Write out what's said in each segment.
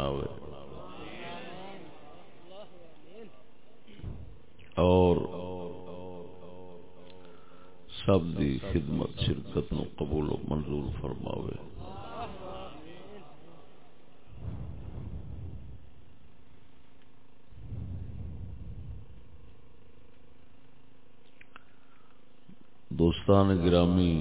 بناوے اور سب دی خدمت شرکت نو قبول و منظور فرماوے۔ دوستان گرامی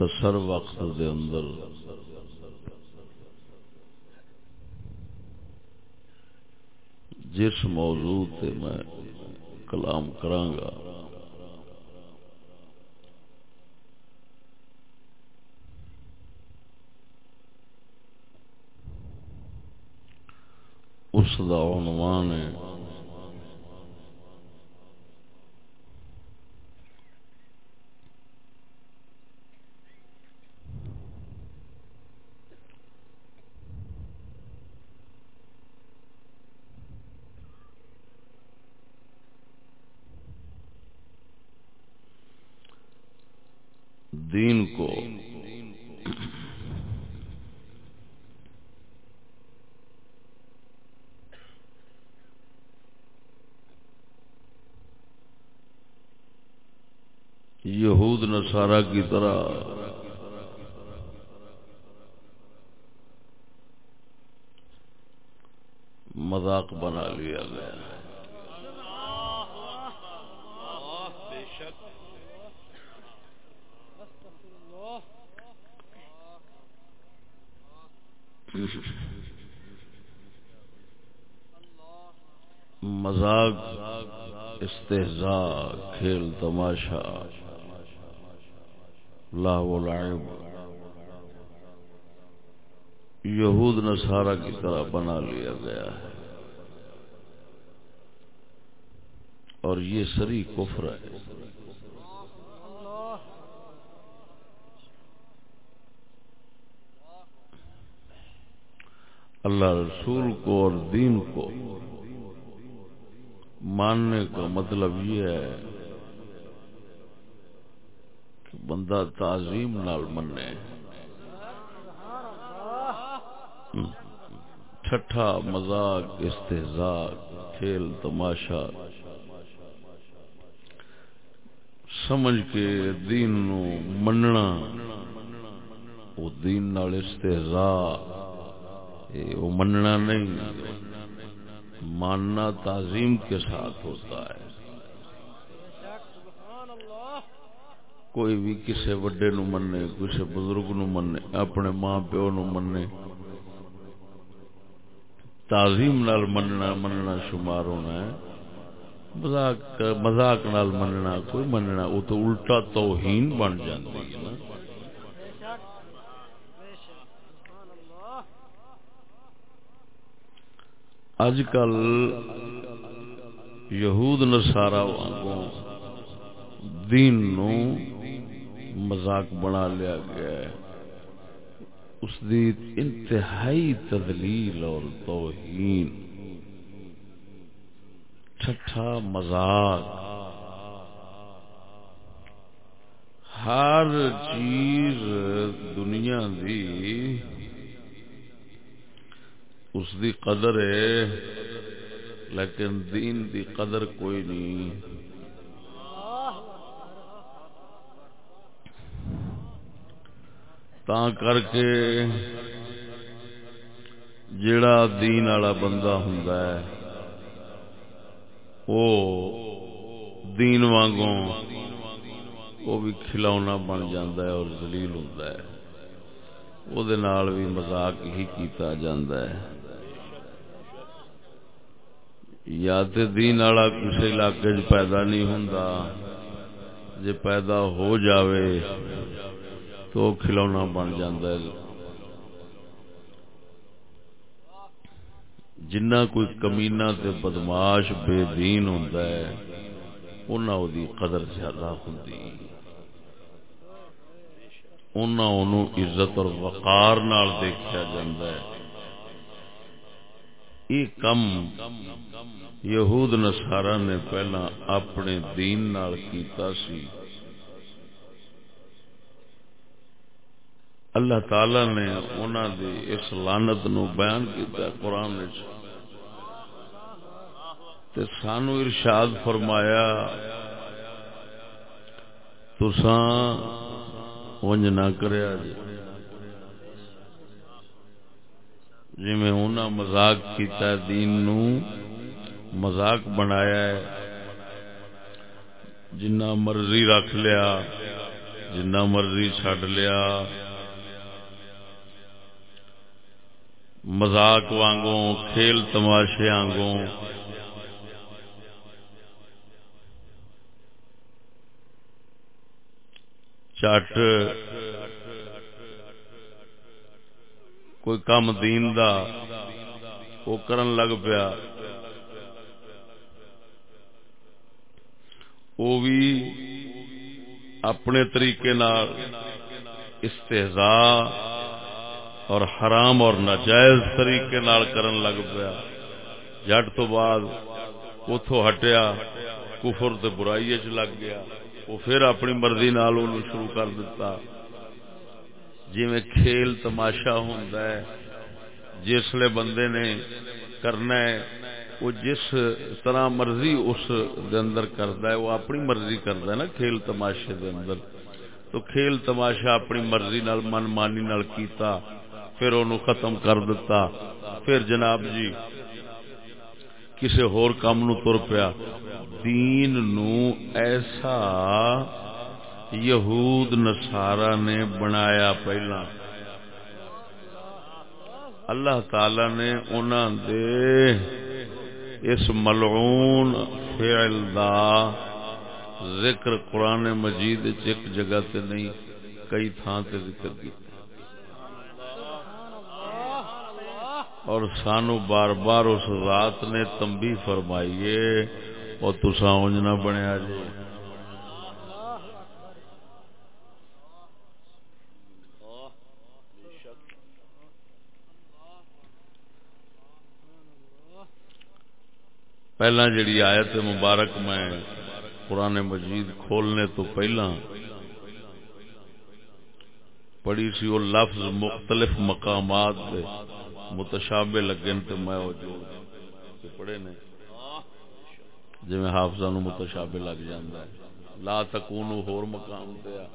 مختصر وقت دے اندر۔ جس موضوع تے میں کلام کرانگا اس دا عنوان ہے دین کو یہود نصارہ کی طرح۔ مذاق بنا لیا گیا۔ مذاق استحزاء کھیل تماشا۔ لاہ لعب یہود نصارہ کی طرح بنا لیا گیا ہے۔ اور یہ سری کفر ہے۔ اللہ رسول کو اور دین کو ماننے کا مطلب یہ ہے بندہ تعظیم نال منے ٹھٹھا مزاق استحزاء کھیل، تماشا۔ سمجھ کے دین نو مننا وہ دین نال استحزاء وہ مننا نہیں۔ ماننا تعظیم کے ساتھ ہوتا ہے۔ کوئی بھی کسی وڈے نو منے کسی بزرگ نو منے اپنے ماں پیو نو منے تعظیم نال مننا مننا شمار ہونا ہے مذاق مذاق نال مننا کوئی مننا وہ تو الٹا توہین بن جاتی ہے نا اج کل یہود نسارا دین نو مذاق بنا لیا گیا ہے۔ اس دی انتہائی تدلیل اور توہین۔ ٹھٹھا مذاق۔ ہر چیز دنیا دی اس دی قدر ہے، لیکن دین دی قدر کوئی نہیں۔ تا کر کے جڑا دین والا بندہ ہوں وہ دین وانگوں وہ بھی کھلونا بن جاندہ ہے اور زلیل ہوں وہ بھی مزاق ہی کیتا جاندہ ہے۔ یا تے دین والا کسی علاقے چ پیدا نہیں ہوں جے پیدا ہو جاوے تو کھلونا بن جاندہ ہے۔ جنہ کوئی کمینہ تے بدماش بے دین ہوتا ہے، انہاں او دی قدر زیادہ ہوندی۔ انہاں انہوں عزت اور وقار نال دیکھا جاندہ ہے۔ یہ کم یہود نصارہ نے پہلا اپنے دین نال کیتا سی۔ اللہ تعالی نے انہوں دی اس لانت نو بیان کیتا ہے قرآن تے سانو ارشاد فرمایا، تساں ونج نہ کریا جی۔ جی میں انہاں مذاق کیتا ہے، دین نو مذاق بنایا ہے۔ جنہ مرضی رکھ لیا، جنہ مرضی چھڈ لیا مزاق وانگوں، کھیل تماشے آنگوں۔ چٹ۔ کوئی کام دین دا، وہ کرن لگ پیا۔ وہ بھی اپنے طریقے استحزاء اور حرام اور ناجائز طریقے نال کرن لگ پیا۔ جٹ تو بعد اتو ہٹیا، کفر تے برائی چ لگ گیا۔ وہ پھر اپنی مرضی نال شروع کر دیتا جی میں کھیل تماشا ہوندا ہے جسلے بندے نے کرنا ہے وہ جس طرح مرضی اس دے اندر کردا ہے وہ اپنی مرضی کردا ہے نا کھیل تماشے دے اندر۔ تو کھیل تماشا اپنی مرضی نال، من مانی نال کیتا۔ پھر انہوں ختم کر دیتا پھر جناب جی کسی ہور کام نو تر پیا۔ دین نو ایسا یہود نسارا نے بنایا پہلا۔ اللہ تعالی نے انہوں دے اس ملعون فعل دا ذکر قرآن مجید ایک جگہ تے نہیں، کئی تھان تے ذکر کیا اور سانو بار بار اس رات نے تمبی فرمائیے اور تسا انج نہ بنیا جی۔ پہلا جڑی آیت مبارک میں قرآن مجید کھولنے تو پہلا پڑھی سی وہ لفظ مختلف مقامات دے۔ متشابے لگے تو میں او جو پڑھے نے۔ جی میں حافظ نو متشابے لگ جاندہ ہے۔ لا تکونو ہور مقام دیا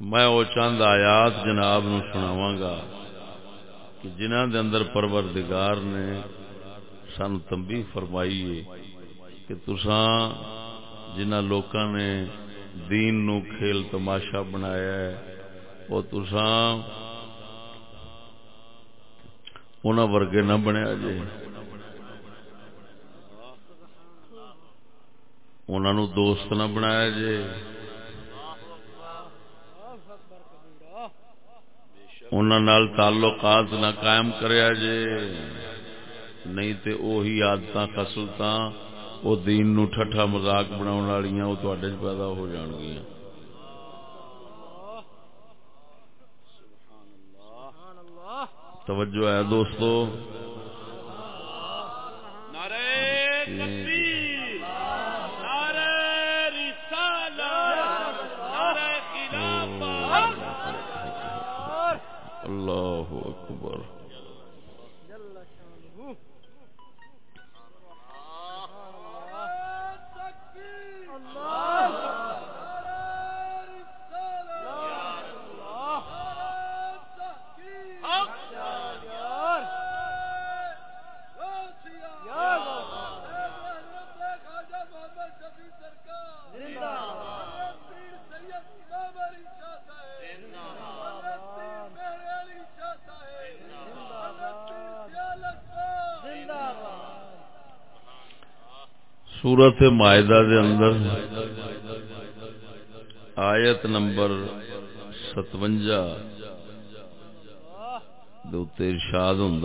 میں وہ چند آیات جناب نو سناواں گا کہ جنہ دے اندر پروردگار نے سن تنبیہ فرمائی ہے کہ تساں جنہ لوکاں نے دین نو کھیل تماشا بنایا ہے وہ تسان ورگے نہ بنیا جی انہوں دوست نہ بنایا جی انہوں تعلقات نہ قائم کریا جے نہیں تے اوہی آدت خسلت وہ دین نو ٹھٹھا مزاق بنا والی وہ پیدا ہو جان گیاں توجہ ہے دوستو. اللہ اکبر. سورت معاہدہ دے اندر آیت نمبر ستوجا ارشاد ہوں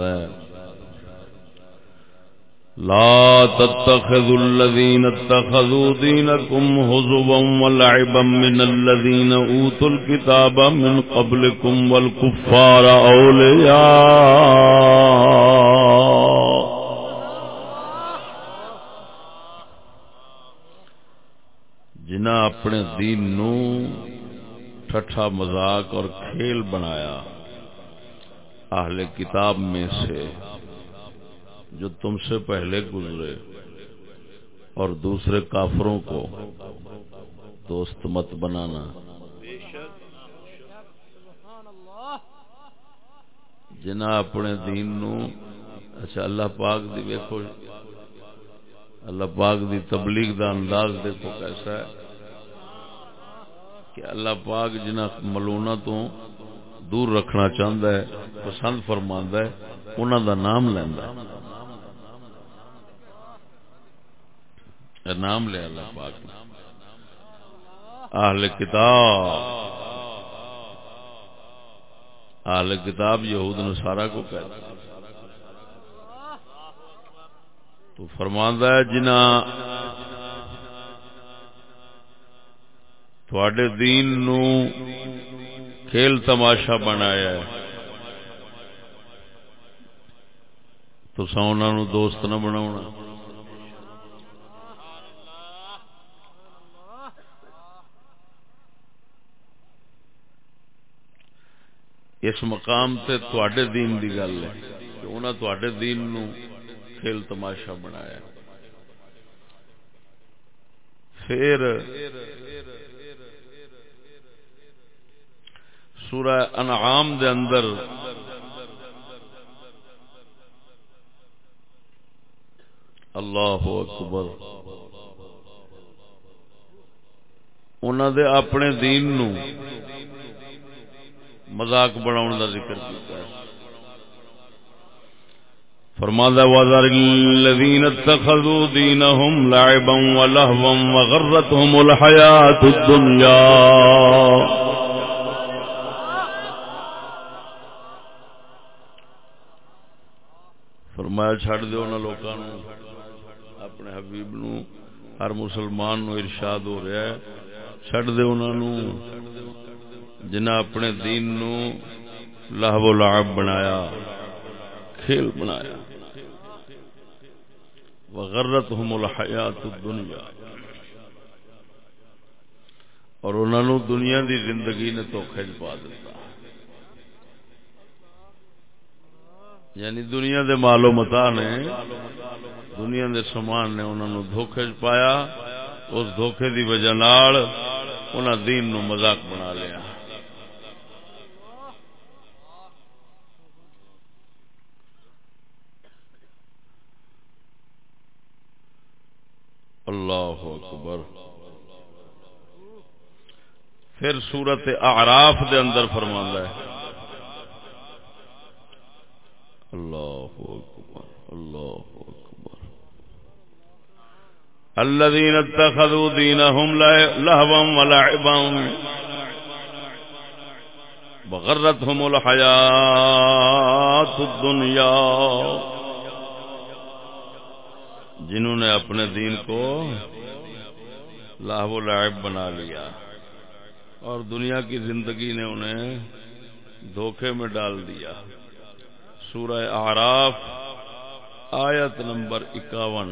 لا تتخذوا الذين اتخذوا دينكم هزوا ولعبا من الذين اوتوا الكتاب من قبلكم والكفار اولياء اپنے دین نو ٹھٹھا مذاق اور کھیل بنایا۔ اہل کتاب میں سے جو تم سے پہلے گزرے اور دوسرے کافروں کو دوست مت بنانا۔ جنہ اپنے دین نو اچھا اللہ پاک دی ویکھو، اللہ پاک دی تبلیغ دا انداز دیکھو کیسا ہے۔ کہ اللہ پاک جنہ ملونا تو دور رکھنا چاہتا ہے، پسند فرماندا ہے، انہاں دا نام لیندا ہے۔ نام لے اللہ پاک۔ نے اہل کتاب۔ اہل کتاب یہود نصارہ کو کہتے ہیں تو فرماندہ ہے جنا تھوڑے دین نو کھیل تماشا بنایا ہے۔ تو سونا نو دوست نہ بناونا اس مقام تے تواڈے دین دی گل ہے کہ انہاں تواڈے دین نو کھیل تماشا بنایا۔ پھر سورہ انعام دے اندر۔ اللہ اکبر۔ انہوں دے اپنے دین نو مذاق بناؤ کا ذکر کیتا ہے۔ فرمادا وذر الذين اتخذوا دينهم لعبا ولهوا وغرتهم الحياة الدنيا۔ فرمایا چھڑ دیو نہ لوکاں نو اپنے حبیب نو ہر مسلمان نو ارشاد ہو رہا ہے۔ چھڑ دیو انہاں نو جنہ اپنے دین نو لہو و لعب بنایا، کھیل بنایا۔ وغرتهم الحیات الدنیا۔ اور انہوں نے دنیا دی زندگی نے تو کھج پا دیتا۔ یعنی دنیا دے مالو متا نے، دنیا دے سامان نے انہوں نے دھوکھے پایا، اس دھوکھے دی وجہ نال انہوں دین نو مذاق بنا لیا۔ اللہ اکبر۔ پھر سورت اعراف دے اندر فرما ہے اللہ اکبر اللہ اکبر الذين اتخذوا دينهم لهوا ولعبا وغرتهم الحياة الدنيا. جنہوں نے اپنے دین کو لاہو لعب بنا لیا اور دنیا کی زندگی نے انہیں دھوکے میں ڈال دیا۔ سورہ آراف آیت نمبر اکاون۔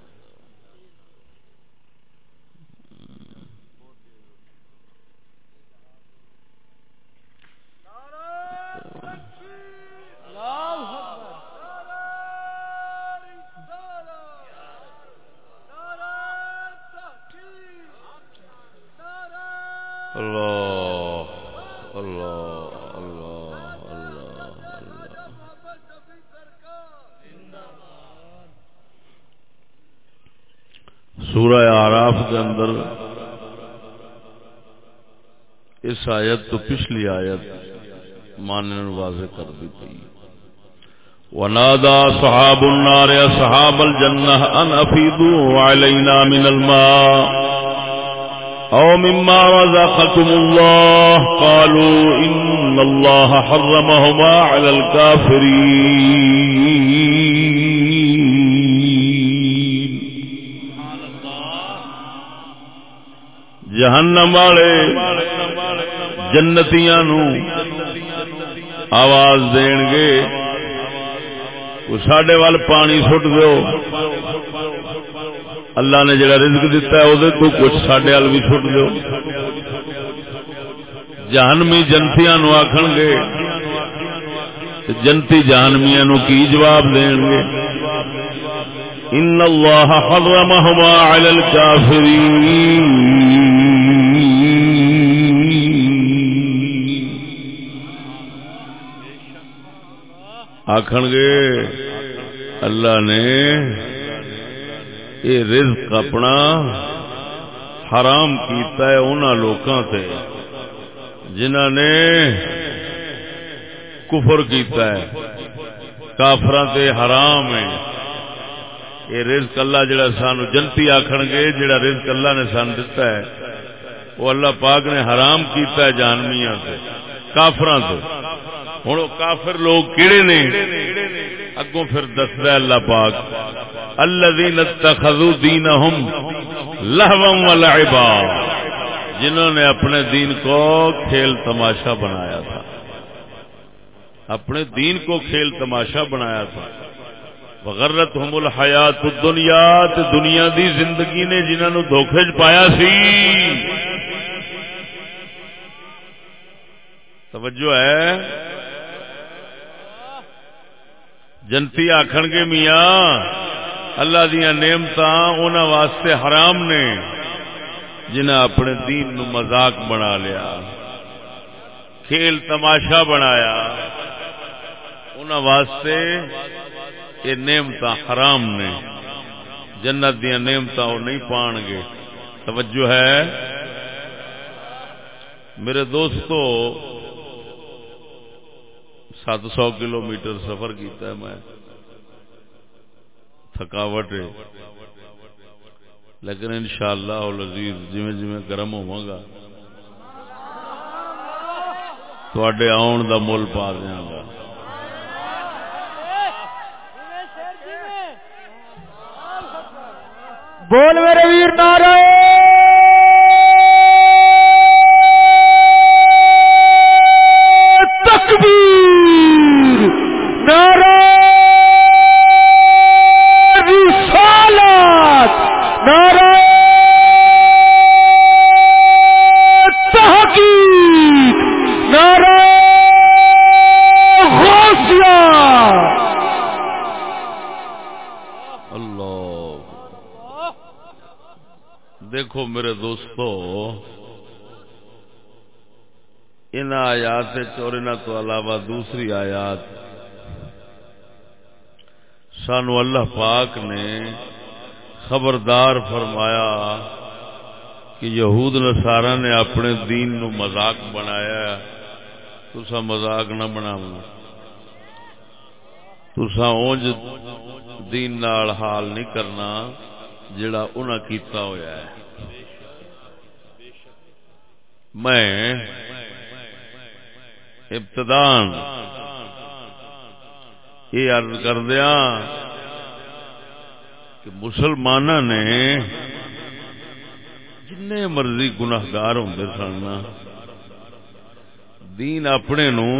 سورہ آراف کے اندر اس آیت تو پچھلی آیت ماننے واضح کر دی تھی ونادى صحاب النار صحاب الجنة أن أفيدوا علينا من الماء أو مما رزقكم الله قالوا إن الله حرمهما على الكافرين جہنم والے جنتیاں نو آواز دین گے سڈے وال پانی سٹ دو اللہ نے جڑا رزق دیتا ہے وہ تو کچھ سڈے وال بھی سٹ دو جہنمی جنتیاں نو آخن گے جنتی جہنمیا نو کی جواب دین گے ان اللہ حرمہما علی الكافرین آخن گے اللہ نے یہ رزق اپنا حرام کیتا ہے انہوں لوکاں تے جنہ نے کفر کیتا ہے کافران تے حرام ہے۔ یہ رزق اللہ جڑا سانو جنتی آخن گے جڑا رزق اللہ نے سان دتا ہے، وہ اللہ پاک نے حرام کیتا ہے جانمیاں سے کافران سے ہوں کافر لوگ کیڑے نے؟ اگوں پھر دسد اللہ پاک، الذین اتخذوا دینہم لہوا ولعبا جنہوں نے اپنے دین کو کھیل تماشا بنایا تھا۔ اپنے دین کو کھیل تماشا بنایا تھا۔ وغرت ہم الحیات دنیا دنیا دی زندگی نے جنہوں نے دھوکھے چ پایا سی۔ توجہ ہے؟ جنتی آخن گے میاں، اللہ دیا نعمت واسطے حرام نے جنہیں اپنے دین نو مذاق بنا لیا، کھیل تماشا بنایا ان واسطے یہ نعمت حرام نے، جنت دیا نعمت وہ نہیں پان گے۔ توجہ ہے؟ میرے دوستو سات سو کلو میٹر سفر کیتا ہے میں۔ تھکاوٹ لیکن ان شاء اللہ لذیذ جی جی گرم ہوا گا۔ تھے آن دا مل پا دیا گا۔ بول میرے ویر نارائ ان آیات اور ان تو علاوہ دوسری آیات سانو اللہ پاک نے خبردار فرمایا کہ یہود نسارا نے اپنے دین نو مذاق بنایا تسا مذاق نہ بناو تسا اونج دین نال حال نہیں کرنا جڑا انہاں کیتا ہویا ہے۔ میں ابتدان۔ یہ عرض کر دیا کہ مسلمان نے جن مرضی گناہگار ہوں سن دین اپنے نو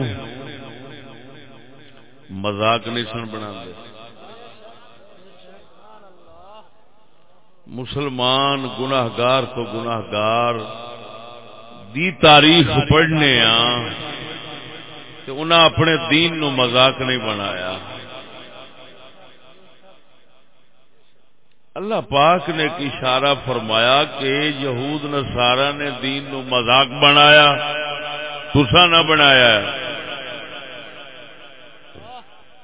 مذاق نہیں سن۔ بنا مسلمان گناہگار تو گناہگار، دی تاریخ پڑھنے آ انہیں اپنے دین نو مذاق نہیں بنایا۔ اللہ پاک نے ایک اشارہ فرمایا کہ یہود نسارا نے دین نو مذاق بنایا تسا نہ بنایا۔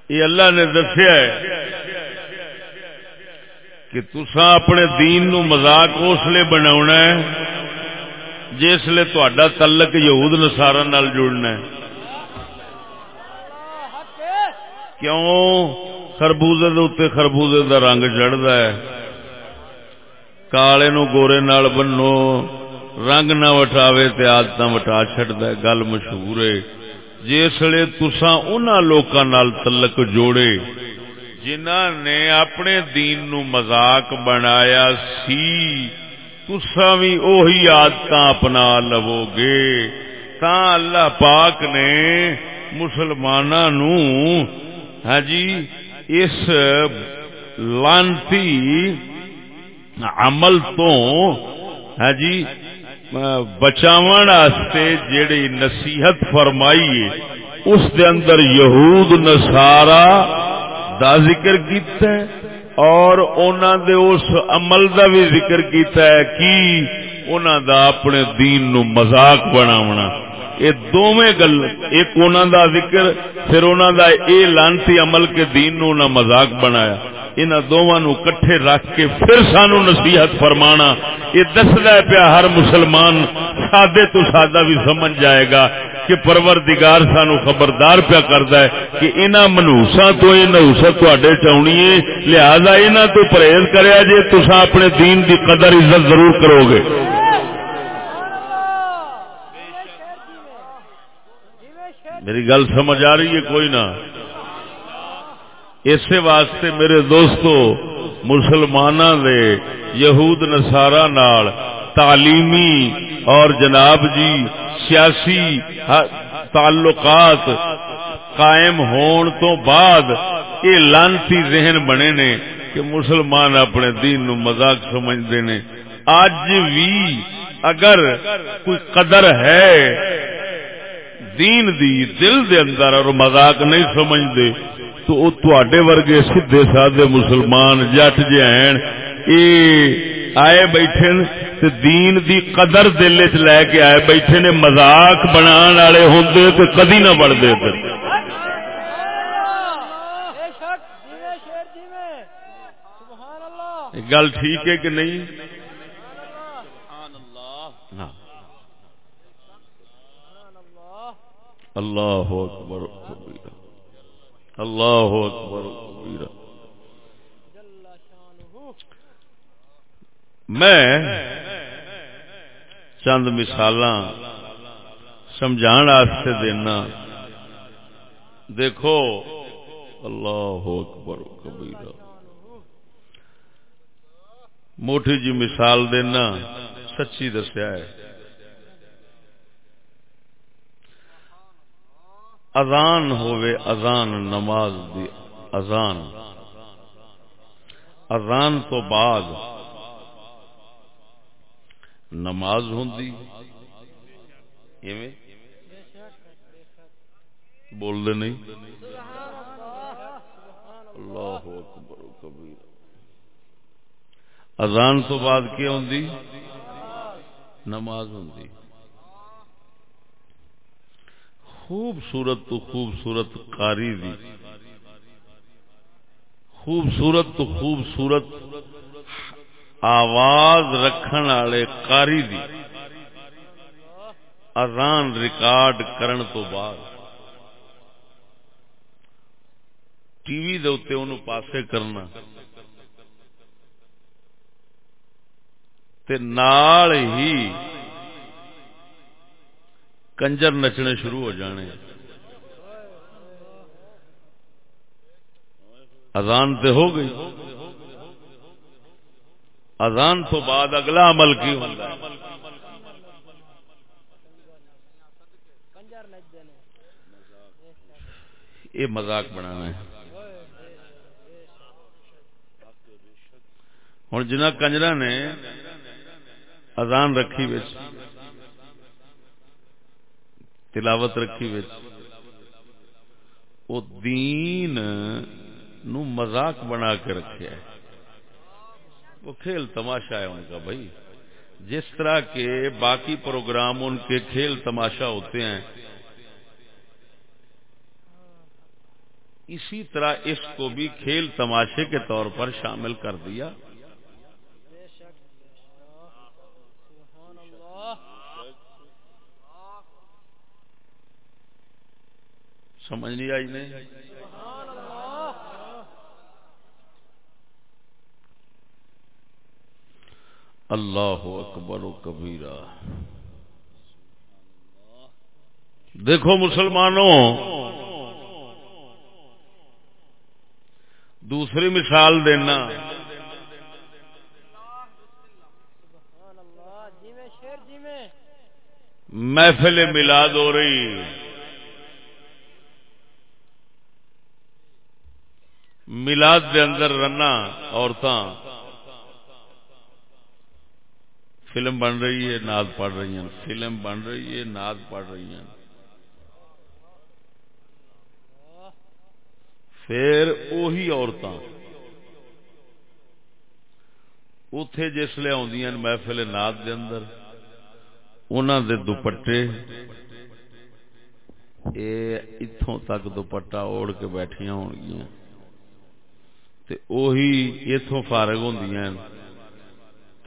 یہ اللہ نے دسیا ہے کہ تسا اپنے دین نو مذاق اس لیے بنا جس لیے تا تلک یہود نسارا نال جڑنا ہے۔ کیوں؟ خربوزے اتنے خربوزے دا رنگ چڑھتا ہے۔ کالے نو گورے نال بنو، رنگ نہ وٹاوے تے آدت وٹا چڈ گل مشہور ہے۔ جسے تسا ان لوکاں نال تلک جوڑے جنہ نے اپنے دین نو مذاق بنایا سی تسا بھی اوہی آدت اپنا لو گے۔ تا اللہ پاک نے مسلمانوں ہاں جی اس لانتی عمل تو ہاں جی واسطے جیڑی نصیحت فرمائی اس دے اندر یہود نسارا دا ذکر کیتا ہے، اور انہوں دے اس عمل دا بھی ذکر کیتا ہے، کی انہوں دا اپنے دین نو مذاق بناونا۔ یہ دونوں گل ایک انہوں دا ذکر، پھر انہوں دا اے لانتی عمل کے دین نو نہ مذاق بنایا۔ ان دونوں کٹھے رکھ کے پھر سانو نصیحت فرمانا۔ یہ دسدا پیا ہر مسلمان، سادے تو سادہ بھی سمجھ جائے گا کہ پروردگار سانو خبردار پیا کرتا ہے کہ انہاں منوسا تو یہ نوسط تے چاہنی ہے، لہذا انہاں تو پرہیز کریا جے تسا اپنے دین دی قدر عزت ضرور کرو گے۔ میری گل سمجھ آ رہی ہے، کوئی نہ۔ اسی واسطے میرے دوستو مسلمان دے، یہود نسارا نال، تعلیمی اور جناب جی سیاسی تعلقات قائم ہون تو بعد یہ لانتی ذہن بنے نے کہ مسلمان اپنے دین نو مذاق سمجھتے نے۔ اج بھی اگر کوئی قدر ہے دین دی دل دے اندر اور مذاق نہیں سمجھتے تو تے ورگے سیدے سادے مسلمان جٹ جے ہیں اے آئے بیٹھے تے دین دی قدر دل چ لے کے آئے بیٹھے نے مزاق بنا والے ہوں تو کدی نہ بڑھتے پھر گل ٹھیک ہے کہ نہیں؟ اللہ اکبر اللہ اکبر میں چند مثال سمجھا دینا۔ دیکھو، اللہ اکبر کبیر موٹی جی مثال دینا، سچی دسیا ہے۔ اذان ہووے، اذان نماز دی، اذان۔ اذان تو بعد نماز ہوں بول دے نہیں۔ اللہ اکبر کبیر۔ اذان تو بعد کیا ہوں نماز ہوں خوبصورت تو خوبصورت قاری دی۔ خوبصورت تو خوبصورت آواز رکھن والے قاری دی۔ اذان ریکارڈ کرن تو بعد۔ ٹی وی دے انہوں پاسے کرنا۔ تے نال ہی کنجر نچنے شروع ہو جانے اذان تے ہو گئی۔ اذان تو بعد اگلا عمل کی ہوتا ہے۔ یہ مزاق بنانا ہے۔ ہوں جنہ کنجرا نے اذان رکھی بچ تلاوت رکھی وہ دین نو مزاق بنا کے رکھے ہے۔ وہ کھیل تماشا ہے ان کا بھائی۔ جس طرح کے باقی پروگرام ان کے کھیل تماشا ہوتے ہیں۔ اسی طرح اس کو بھی کھیل تماشے کے طور پر شامل کر دیا۔ سمجھ نہیں آئی نہیں۔ اللہ اکبر و کبیرہ۔ دیکھو مسلمانوں، دوسری مثال دینا۔ محفل ملاد ہو رہی۔ ملاد دے اندر رنا عورتاں فلم بن رہی ہے ناد پڑھ رہی ہیں۔ فلم بن رہی ہے ناد پڑھ رہی ہیں۔ پھر اوہی عورتاں۔ اتے جسے آدی محفل ناد دے اندر۔ انہوں دے دوپٹے۔ اتوں تک دوپٹا اوڑ کے بیٹھیا ہو گیا اتوں فارغ ہوں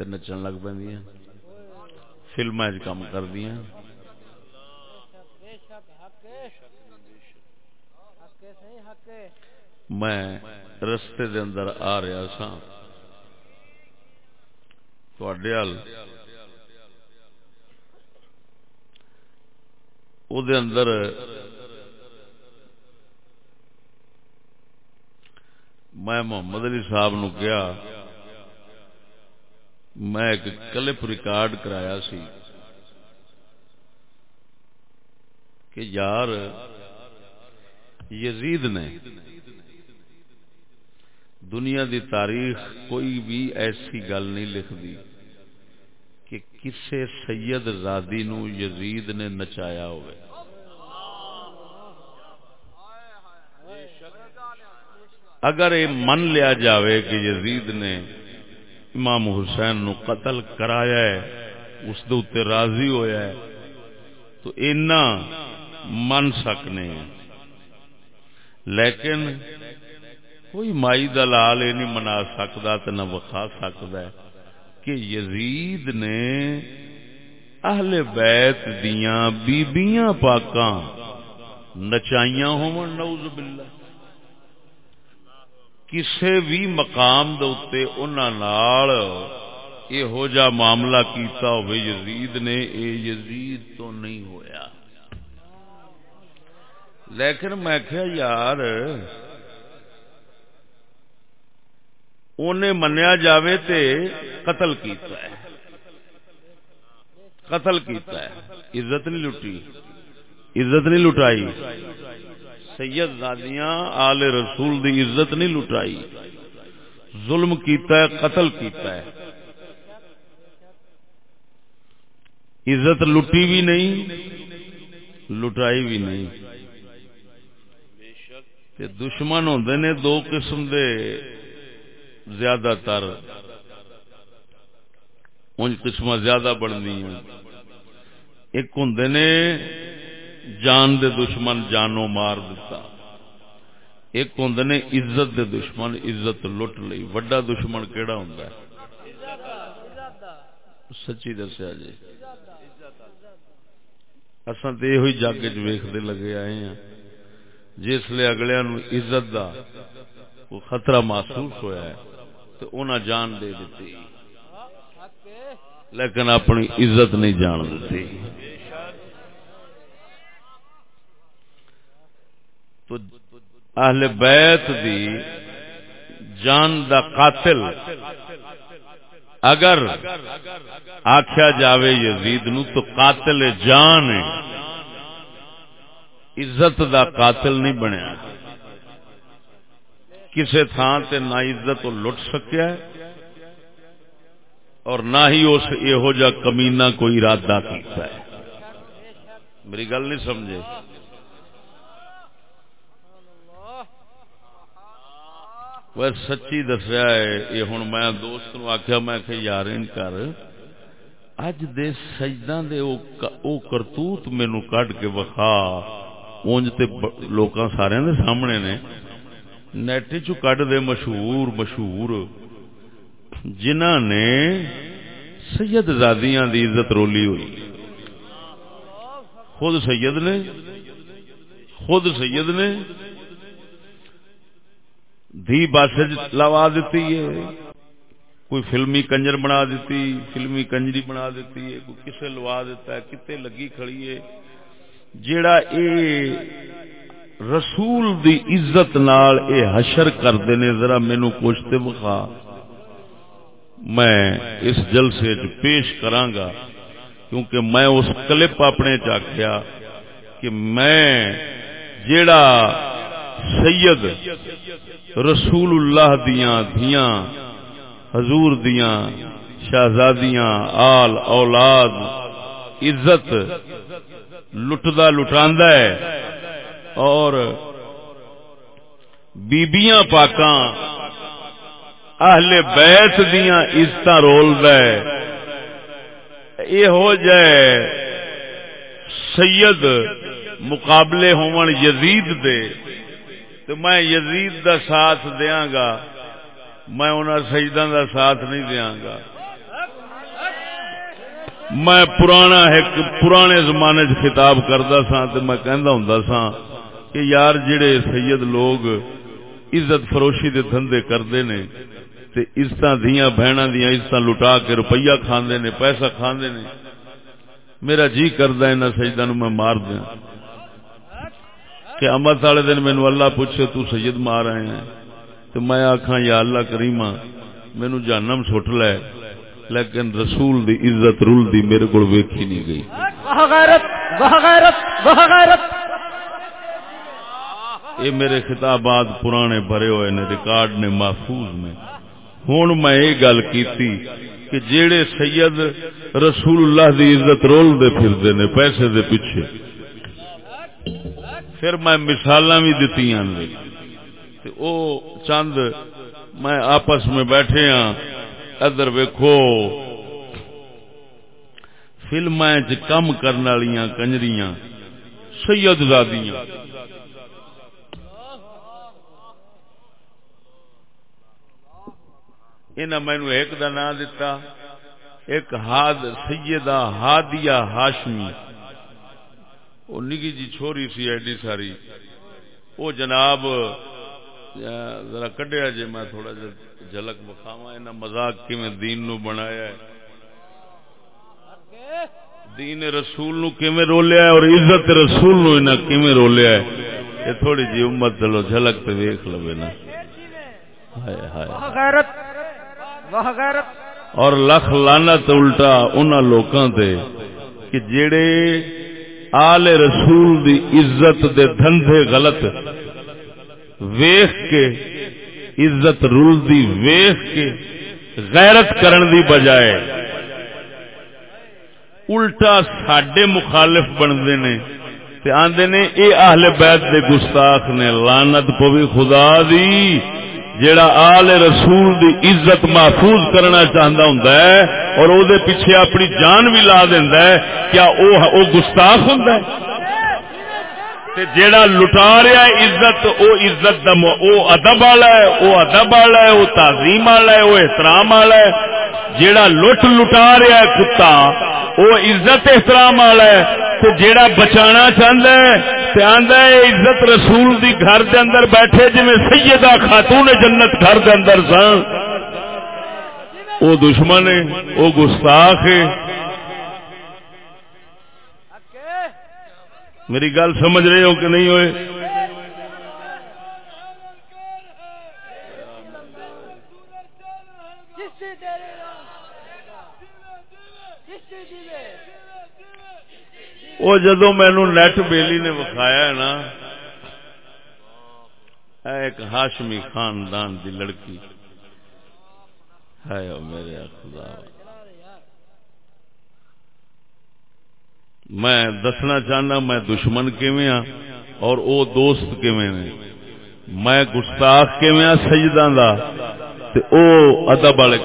نچن لگ پہ فلم کام کر دیا میں رستے دے اندر آ رہا سا۔ تھے او دے اندر میں محمد علی صاحب نو کیا، میں ایک کلپ ریکارڈ کرایا سی کہ یار، یزید نے دنیا دی تاریخ کوئی بھی ایسی گل نہیں لکھ دی کہ کسے سید زادی نو یزید نے نچایا ہوئے۔ اگر یہ من لیا جاوے کہ یزید نے امام حسین نو قتل کرایا ہے، اس دے راضی ہویا ہے، تو اینا من سکنے ہیں لیکن کوئی مائی دلال یہ نہیں منا سکتا تو نہ وکھا سکتا ہے کہ یزید نے اہل بیت دیاں بیبیاں پاکاں نچائیاں ہوں، نعوذ باللہ۔ کسے بھی مقام دے انہوں یہ ہو جا معاملہ کیتا ہوئے، یزید نے، اے یزید تو نہیں ہویا۔ لیکن میں کہا، یار انہیں منیا جاوے تے قتل کیتا ہے۔ قتل کیتا ہے۔ عزت نہیں لٹی۔ عزت نہیں لٹائی۔ سید زادیاں آل رسول دی عزت نہیں لٹائی۔ ظلم کیتا ہے، قتل کیتا ہے۔ عزت لٹی بھی نہیں، لٹائی بھی نہیں۔ تے دشمن ہوندے نے دو قسم دے زیادہ تر۔ ان قسم زیادہ بننی ایک ہوں نے جان دے دشمن جانو مار دیتا ایک ہوں نے عزت دے دشمن، عزت لٹ لی۔ وڈا دشمن کیڑا ہوں سچی دسیا جی۔ اصل تو یہ جگ چیختے لگے آئے ہیں جس لیے اگلے نو عزت دا وہ خطرہ محسوس ہویا ہے تو انہاں جان دے دیتی لیکن اپنی عزت نہیں جان دیتی تو اہل بیت دی جان دا قاتل اگر آخیا جاوے یزید نو تو قاتل جان عزت دا قاتل نہیں بنیا۔ کسی تھان سے نہ عزت لٹ سکیا ہے اور نہ ہی اس یہو جا کمینا کوئی ارادہ کیتا ہے۔ میری گل نہیں سمجھے۔ وہ سچی دسیا ہے، یہ ہوں میں دوست نو آخیا میں کہ یار کر۔ اج دے سجدہ دے او کرتوت مینو کڈ کے وکھا۔ اونج تے لوکاں سارے دے سامنے نے۔ نیٹ چ کڈ دے مشہور مشہور۔ جنہ نے سید زادیاں دی عزت رولی ہوئی۔ خود سید نے، خود سید نے۔ دھی بس لوا دیتی ہے۔ کوئی فلمی کنجر بنا دیتی فلمی کنجری بنا دیتی ہے، کوئی کسے لوا دیتا ہے، کتے لگی کھڑی ہے۔ جیڑا اے رسول دی عزت نال اے حشر کردے نے، ذرا مینو کچھ تے بخا میں اس جلسے چ پیش کرانگا، کیونکہ میں اس کلپ اپنے چاکھیا کہ میں جیڑا سید رسول اللہ دیاں دیاں حضور دیاں، شہزادیاں، آل، اولاد، عزت لٹدا لٹاندا ہے۔ اور بیبیاں پاکاں، اہل بیت دیاں عزت رول دے یہ ہو جائے سید مقابلے ہون یزید دے۔ تو میں یزید دا ساتھ دیاں گا، میں انہاں سجدہ دا ساتھ نہیں دیاں گا۔ میں پرانا ایک پرانے زمانے چ خطاب کردا سا تے میں کہندا ہوندا سا کہ یار جڑے سید لوگ عزت فروشی دے دھندے کردے نے تے عزت دیاں بہناں دیاں عزت لٹا کے روپیہ کھاندے نے، پیسہ کھاندے نے، میرا جی کردا ہے انہاں سجدہ نو میں مار دیاں۔ کہ امت والے دن مینو اللہ پوچھے تو سید مار رہے ہیں؟ تو میں آخا یا اللہ کریما مینو جانم سٹ لے لیکن رسول دی عزت رول دی میرے کو ویکھی نہیں گئی۔ یہ میرے خطابات پرانے بھرے ہوئے نے ریکارڈ نے محفوظ نے۔ ہوں میں یہ گل کیتی کہ جیڑے سید رسول اللہ دی عزت رول دے پھر نے پیسے دے پیچھے۔ پھر میں مثال بھی دیتی او چند میں آپس میں بیٹھے ہاں۔ ادھر ویکو فلم کم کرنے والی کنجریاں۔ سید زادیاں۔ مینو ایک دا نام دتا۔ ایک ہاد سیدہ ہادیہ ہاشمی۔ وہ نگی جی چھوری سی ایڈی ساری۔ وہ جناب ذرا کڈیا جی میں تھوڑا جا جھلک بخاوا انہیں مزاق کی دین نو بنایا ہے؟ دین رسول نو کیویں رولیا ہے اور عزت رسول نو انہیں کیویں رولیا ہے؟ یہ تھوڑی جی امت چلو جھلک تے ویکھ لوے نا۔ ہائے ہائے۔ غیرت واہ غیرت اور لکھ لعنت الٹا انہاں لوکاں تے کہ جڑے آل رسول دی عزت دے دھندے غلط ویخ کے، عزت رول دی ویخ کے غیرت کرن دی بجائے الٹا ساڈے مخالف بنتے نے تے آندے نے، اے اہل بیت دے گستاخ نے لانت پوی خدا دی۔ جیڑا آل رسول دی عزت محفوظ کرنا چاہتا ہوں اور او دے پیچھے اپنی جان بھی لا دینا ہے کیا او, او گستاخ ہوں تے جیڑا لٹا رہا ہے عزت، او عزت دا او ادب والا ہے، او ادب والا ہے، او تعظیم والا ہے، او احترام والا ہے۔ جیڑا لٹ لٹا رہا ہے کتا، او عزت احترام والا ہے۔ تو جیڑا بچانا چاہتا ہے، تے آندا ہے، عزت رسول دی گھر دے اندر بیٹھے، جویں سیدہ خاتون جنت گھر دے اندر سن۔ او دشمن ہے، او گستاخ ہے۔ میری گل سمجھ رہے ہو کہ نہیں ہوئے؟ وہ جدو مینو نیٹ بیلی نے وکھایا ہے نا ایک ہاشمی خاندان دی لڑکی۔ ہے میرے خدا۔ میں دسنا چاہنا میں دشمن کیویں ہاں اور او دوست کیویں نے؟ میں گستاخ کیویں ہاں سجداں دا تے او ادب والے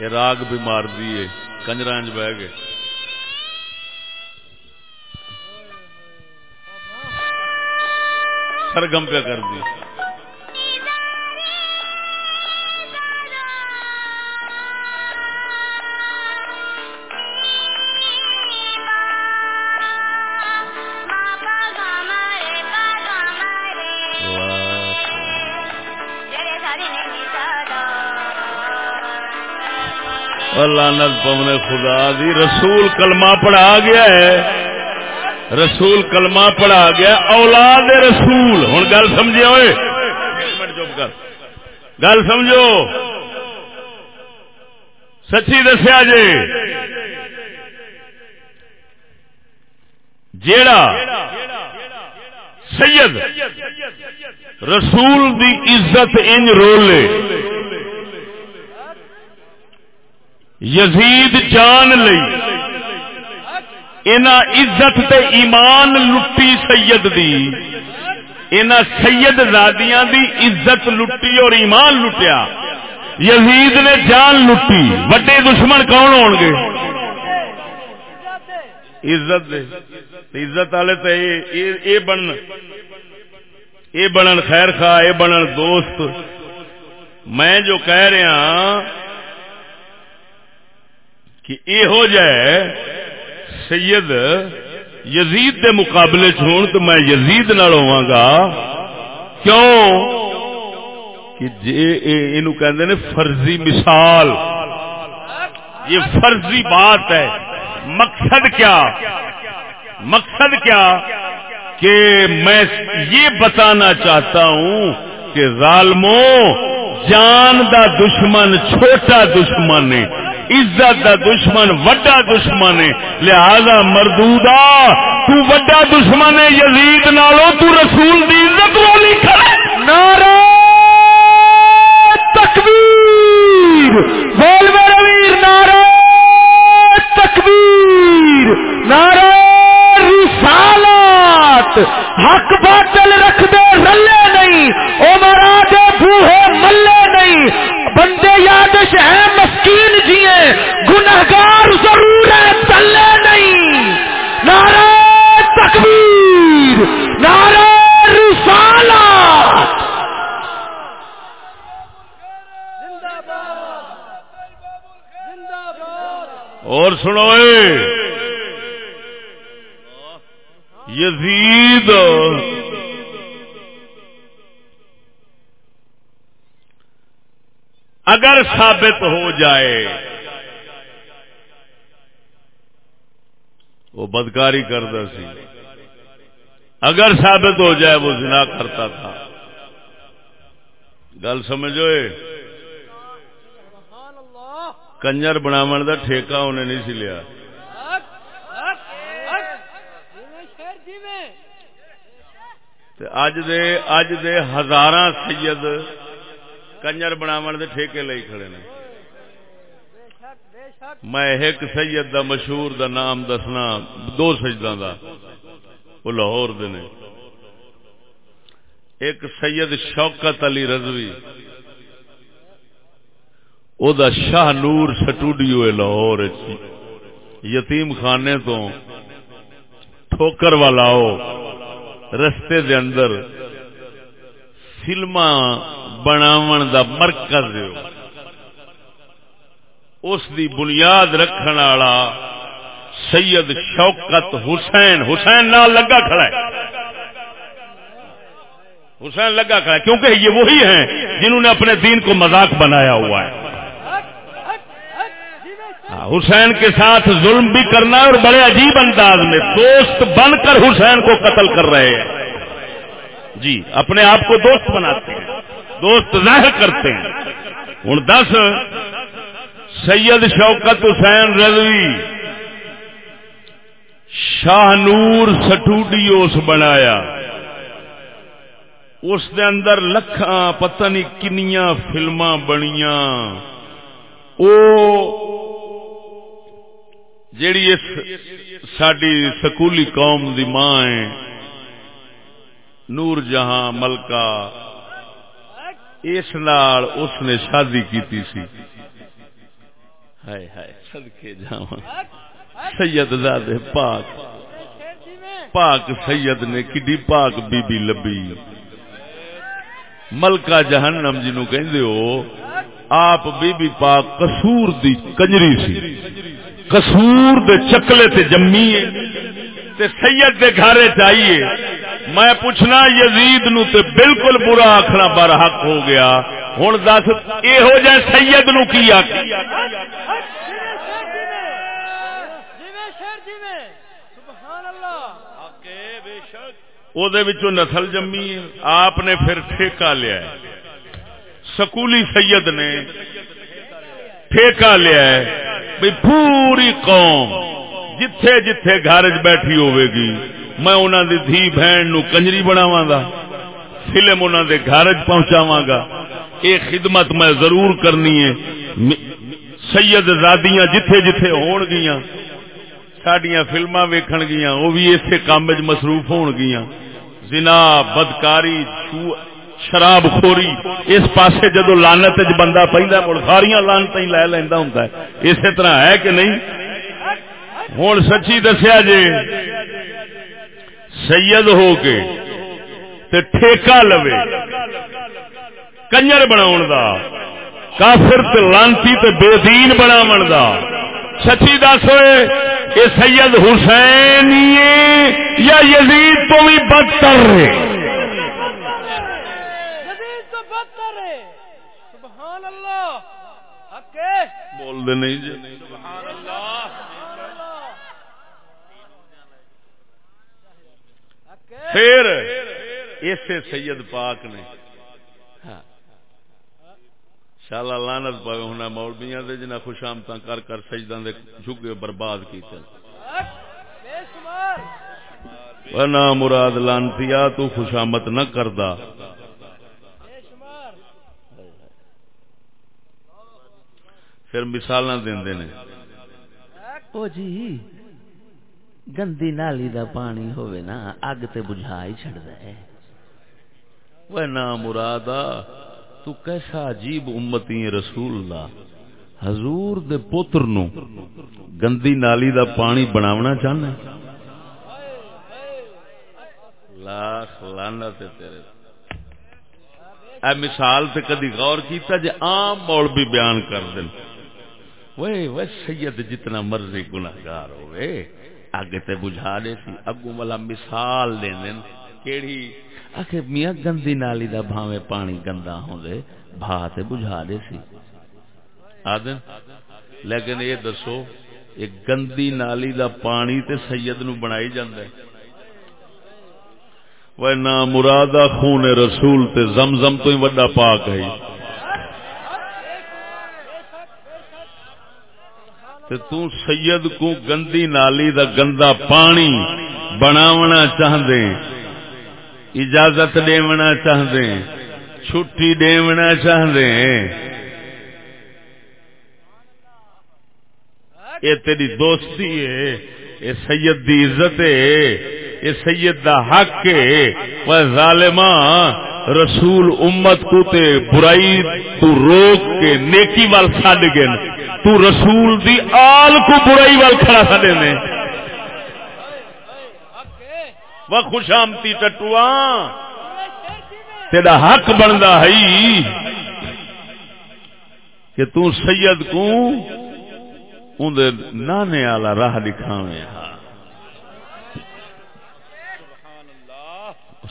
یہ راگ بھی مار دیے کنجران بہ گئے۔ سرگم پہ کر دی۔ لانت پونے خدا دی۔ رسول کلمہ پڑھا گیا ہے۔ رسول کلمہ پڑھا گیا۔ اولاد رسول۔ ہوں گل سمجھے ہوئے؟ گل سمجھو۔ سچی دسیا جی۔ جیڑا سید رسول دی عزت انج رولے۔ یزید جان لئی۔ اینا عزت تے ایمان لٹی سید دی۔ اینا سید زادیاں دی عزت لٹی اور ایمان لٹیا۔ یزید نے جان لٹی۔ وڈے دشمن کون ہون گے؟ عزت دے۔ عزت والے تے اے بن اے بنن خیر خواہ، اے بنن دوست۔ میں جو کہہ رہا ہاں کہ یہ ہو جائے سید یزید دے مقابلے چھوڑ تو میں یزید نہ ہوا گا۔ کیوں؟ کہ جی نے فرضی مثال۔ یہ فرضی بات ہے۔ مقصد کیا؟ مقصد کیا؟ کہ میں یہ بتانا چاہتا ہوں کہ ظالموں، جان دا دشمن، چھوٹا دشمن ہے، عزت دا دشمن، وڈا دشمن ہے، لہذا مردودا تو وڈا دشمن ہے، یزید نالو تو رسول دی عزت والی کھڑے نعرہ تکبیر بول میرے ویر نعرہ تکبیر، نعرہ رسالات حق باطل رکھ دے رلے نہیں عمرہ دے بوہے ملے نہیں، بندے یادش ہے مسکین جیے، گناہگار ضرور ہے تلے نہیں۔ نعرہ تکبیر، نعرہ رسالہ۔ اور سنو یزید اگر ثابت ہو جائے وہ بدکاری کرتا سی۔ اگر ثابت ہو جائے وہ زنا کرتا تھا۔ گل سمجھو کنجر بناو کا ٹھیکہ انہیں نہیں سی لیا۔ اج دے اج دے ہزار سید کنجر بناو دے ٹھیکے لئی کھڑے نے میں ایک سید دا مشہور دا نام دسنا دو سجدہ دا وہ لاہور دے نے ایک سید شوکت علی رضوی او دا شاہ نور سٹوڈیو ہے لاہور یتیم خانے تو ٹھوکر والا رستے دے اندر فلما بناون دا مرکز اس دی بنیاد رکھن والا سید شوکت حسین حسین نال لگا کھڑا ہے۔ حسین لگا کھڑا ہے، کیونکہ یہ وہی ہیں جنہوں نے اپنے دین کو مذاق بنایا ہوا ہے۔ حسین کے ساتھ ظلم بھی کرنا اور بڑے عجیب انداز میں دوست بن کر حسین کو قتل کر رہے ہیں۔ جی اپنے آپ کو دوست بناتے ہیں، دوست ظاہر کرتے ہیں۔ ہوں دس، سید شوکت حسین رضوی شاہ نور سٹوڈیوس بنایا۔ اس دے اندر لکھاں پتہ نہیں کنیاں فلما بنیا او جیڑی اس ساری سکولی قوم دی ماں ہے، نور جہاں ملکہ، اس نال اس نے شادی کیتی سی۔ ہائے ہائے، صدقے جاواں۔ سید زادے پاک۔ پاک سید نے کڈی پاک بی بی لبی ملکہ جہنم جنو کہندے ہو، آپ بی بی پاک قصور دی کنجری سی۔ قصور دے چکلے تے جمی تے سید دے گھر چاہیے میں پوچھنا، یزید نو تے بالکل برا آخنا برحق ہو گیا۔ ہوں دس یہ ہو جائے سید نو کی آخ نسل جمی آپ نے پھر ٹھیکہ لیا ہے۔ سکولی سید نے ٹھیکہ لیا ہے۔ بھائی پوری قوم جتھے جتھے گھر بیٹھی ہوے گی، میں انہوں دی دھی بہن نو کنجری بناواں گا، فلم انہوں دے گھر چ پہنچاواں گا۔ یہ خدمت میں ضرور کرنی ہے۔ سید زادیاں جتھے جتھے ہون گیاں سڈیا فلما ویکھن گیاں وہ بھی اسی کام مصروف ہون گیاں۔ زنا، بدکاری شراب خوری، اس پاسے جدو لانت بندہ پہنتا مڑ ساریا لانت ہی لے لینا ہوں اسی طرح ہے کہ نہیں؟ ہوں سچی دسیا جی سید ہو کے ٹھیکہ لوے، کنجر بنا کافر تے لانتی تے بے دین بنا دا۔ سچی دس ہوئے یہ سید حسین یا یزید تو بھی بدتر ہے۔ بول دے نہیں جی۔ پھر اسے سید پاک نے شالا لانت پاوے ہونا مولبیاں دے جنہ خوش آمتا کر کر سجدان دے جھگے برباد کی چل ونا مراد لانتیا تو خوش آمت نہ کردا۔ پھر مثال دین دینے او جی گندی نالی دا پانی ہوئے نا اگ تے بجھا ہی چھڑ دے وہ نا مرادا تو کیسا عجیب امتی رسول اللہ۔ حضور دے پتر نو گندی نالی دا پانی بناونا چاہنا لاکھ لانا تے تیرے۔ اے مثال تے کدی غور کیتا جے عام مولوی بیان کر دیں وہ وہ سید جتنا مرضی گناہگار ہوئے اگ تے بجھا دے سی اگو ملا مثال دین دین، کیڑی؟ آخر میاں گندی نالی دا بھاوے پانی گندا ہوندے، بھا تے بجھا دے سی۔ آدن لیکن یہ دسو ایک گندی نالی دا پانی تے سید نو بنائی جاندے۔ وہ نا مرادا خون رسول تے زمزم تو ہی وڈا پاک ہے۔ تے تو سید کو گندی نالی دا گندا پانی بناونا چاہندے، اجازت دیونا چاہتے چھٹی دیونا چاہتے یہ تیری دوستی ہے یہ سید دی عزت ہے یہ سید دا حق ہے وہ ظالما رسول امت کو تے برائی تو روک کے نیکی وال چھڈ گئے۔ تو رسول دی آل کو برائی وال کھڑا چھڈے نے وہ خوش آمتی ٹٹوا تیرا حق بنتا ہے کہ تو سید کو اندر نانے والا راہ دکھاوے۔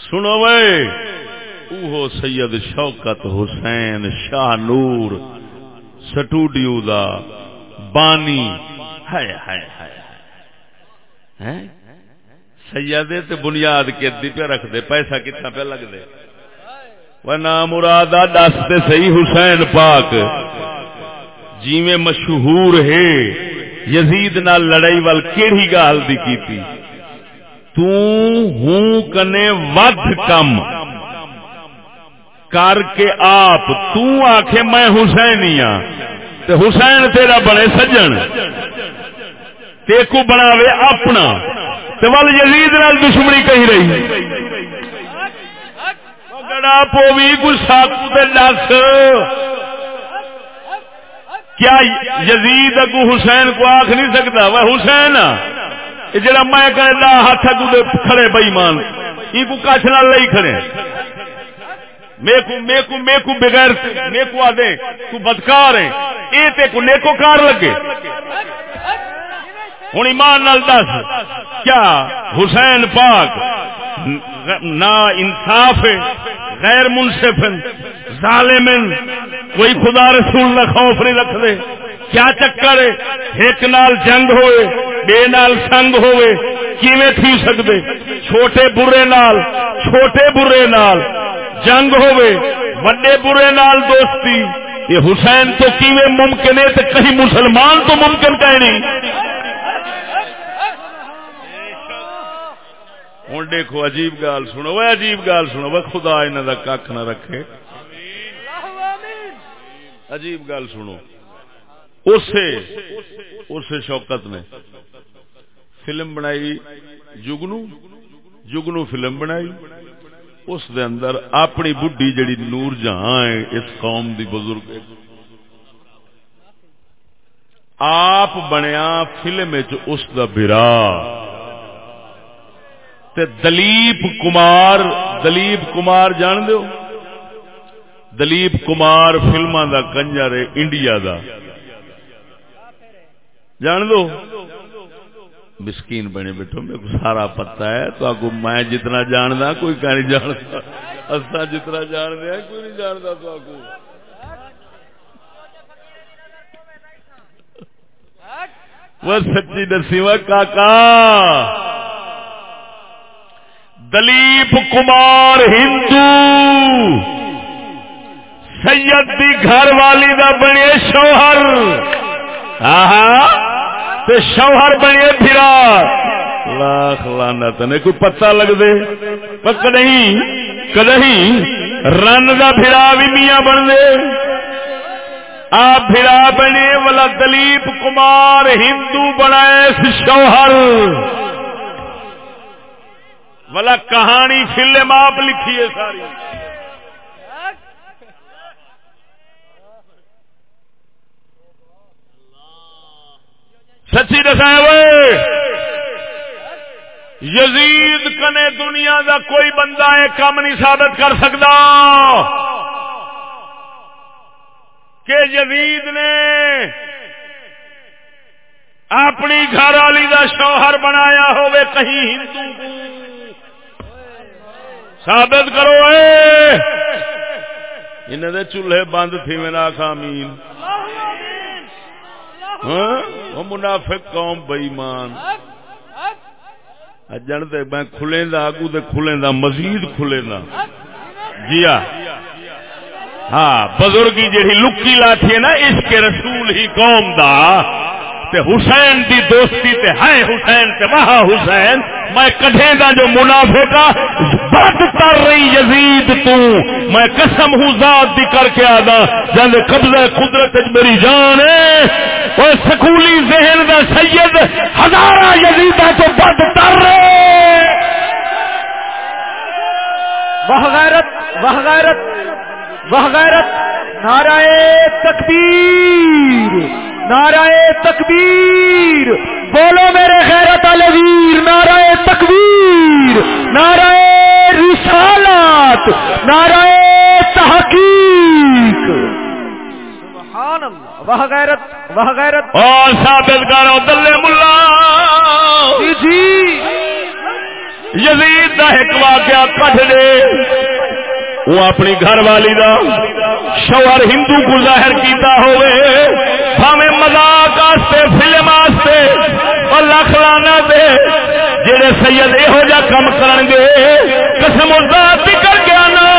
سنو وے، اوہو سید شوکت حسین شاہ نور۔ سٹوڈیو دا بانی۔ ہائے ہائے ہائے سیادے تے بنیاد کے پہ رکھ دے پیسہ کتنا پہ لگ دے وہ نام مرادا دس تے صحیح حسین پاک۔ جی میں مشہور ہے، یزید نال لڑائی وال کیڑی گال دی کیتی؟ تو ہوں کنے ود کم۔ کر کے آپ تو آکھے میں حسین ہی ہاں۔ تے حسین تیرا بڑے سجن۔ تے کو بناوے اپنا۔ ول یزید نال دشمنی کہی رہی۔ گڑا پوی گسا دس کیا یزید اگو حسین کو آخ نہیں سکتا؟ وہ حسین ہاں۔ جڑا میں کہنا ہاتھ اگو کھڑے بئی مان یہ کو کچھ نہ لئی کھڑے۔ میکو میکو میکو بغیر میکو آدھے، تو بدکار ہے اے تے کو نیکو کار لگے۔ ہوں ایمان نال دس، کیا حسین پاک نا انصاف غیر منصف ظالم کوئی خدا رسول نہ خوف نہیں رکھ دے کیا چکر ہے؟ ایک نال جنگ ہوئے بے نال سنگ ہوئے کیویں تھی سکتے چھوٹے برے نال چھوٹے برے نال جنگ ہوئے وڈے برے نال دوستی۔ یہ حسین تو کیویں ممکن ہے تو کہیں مسلمان تو ممکن کہ نہیں؟ ہوں دیکھو عجیب گال سنو وہ عجیب گال سنو وہ خدا انہوں کا کھ نہ رکھے۔ عجیب گال سنو۔ اسے اسے شوکت نے۔ فلم بنائی جگنو جگنو فلم بنائی۔ اس دے اندر اپنی بڈی جڑی نور جہاں ہے، اس قوم دی بزرگ۔ آپ بنیا فلم اس دا برا۔ تے دلیپ کمار دلیپ کمار جان دو دلیپ کمار فلما دا کنجر ہے، انڈیا دا۔ جان دو؟ مسکین بنے بیٹھو، میرے کو سارا پتا ہے۔ تو آگو میں جتنا جاندا، کوئی کہ نہیں جانتا اصا جتنا جان دیا کوئی نہیں جانتا تو آگو وہ سچی دسی وہ کاکا۔ دلیپ کمار ہندو۔ سید دی گھر والی دا بنے شوہر۔ آہا۔ تے شوہر بنے پھرا۔ لاکھ لانا تنے کوئی پتہ لگ دے؟ پک نہیں کدی رن دا پھرا بھی میاں بن دے۔ آپ پھرا بنے والا دلیپ کمار ہندو بنائے شوہر۔ والا کہانی فلم آپ لکھی ہے ساری۔ سچی دسائے یزید کنے دنیا دا کوئی بندہ ہے کم نہیں ثابت کر سکتا کہ یزید نے اپنی گھر والی کا شوہر بنایا ہوئے کہیں ہندو ثابت کرو انہیں دے چولہے بند تھی میرا خامین ہاں؟ وہ منافق قوم بئیمان جانتے میں کھلے دا اگو دے کھلے دا مزید کھلے دا جی ہاں بزرگی جہی لکی لاتی ہے نا، اس کے رسول ہی قوم دا۔ تے حسین دی دوستی تے ہے حسین تے وہاں حسین، میں کٹھے دا جو منافع کا بد کر رہی یزید تو، میں قسم ہوں ذات دی کر کے آدا جن قبضہ قدرت میری جان ہے وہ سکولی ذہن دا سید ہزارہ یزیدہ تو بد کر رہے۔ وہ غیرت وہ غیرت وہ غیرت، نعرہ تکبیر۔ نعرہ تکبیر۔ بولو میرے غیرت الویر نعرہ تکبیر نعرہ رسالات نعرہ تحقیق۔ سبحان اللہ وہ غیرت وہ غیرت۔ اور ثابت کرو دلے ملا۔ جی جی۔ یزید دا ایک واقعہ کٹ دے۔ وہ اپنی گھر والی دا شوہر ہندو کو ظاہر کیتا ہوئے۔ بھاوے مزاق آستے، فلم آستے اور لکھ لانا دے۔ جڑے سید یہو جا کم کرن گے، قسم ذات کر کے آنا۔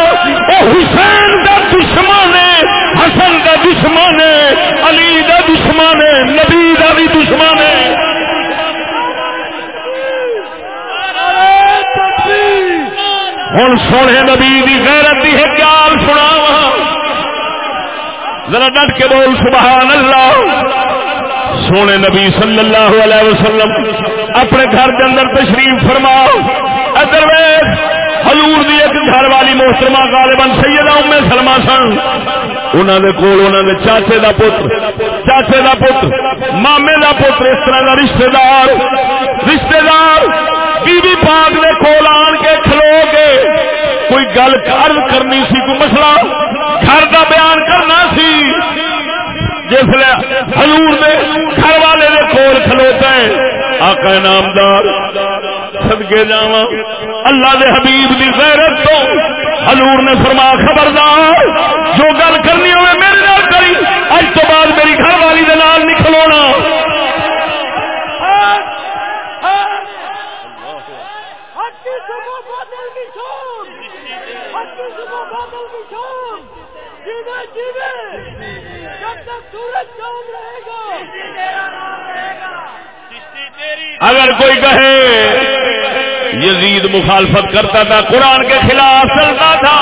او حسین دا دشمن ہے حسن دا دشمن ہے علی دا دشمن ہے نبی دا بھی دشمن ہے ہوں سونے نبی دی غیرت دی ہے گال سنا ذرا ڈٹ کے بول، سبحان اللہ۔ سونے نبی صلی اللہ علیہ وسلم اپنے گھر کے اندر تشریف فرماؤ۔ ادر حضور دی ایک گھر والی محترمہ غالباً سیدہ ام سلمہ سن۔ انہوں نے کول انہوں نے چاچے دا پتر، چاچے دا پتر، مامے دا پتر، اس طرح دا رشتہ دار رشتہ دار بی بی پاک نے کول آن گل عرض کرنی سی کوئی مسئلہ؟ گھر کا بیان کرنا سی۔ جس حضور نے گھر والے نے کول کھلوتا ہے۔ آقا نامدار سدگے جا اللہ دے حبیب دی غیرت تو حضور نے فرما خبردار، جو گل کرنی ہوئے میرے نال کری، اج تو بعد میری گھر والی دے نال نہیں کھلونا۔ اگر کوئی کہے یزید مخالفت کرتا تھا قرآن کے خلاف چلتا تھا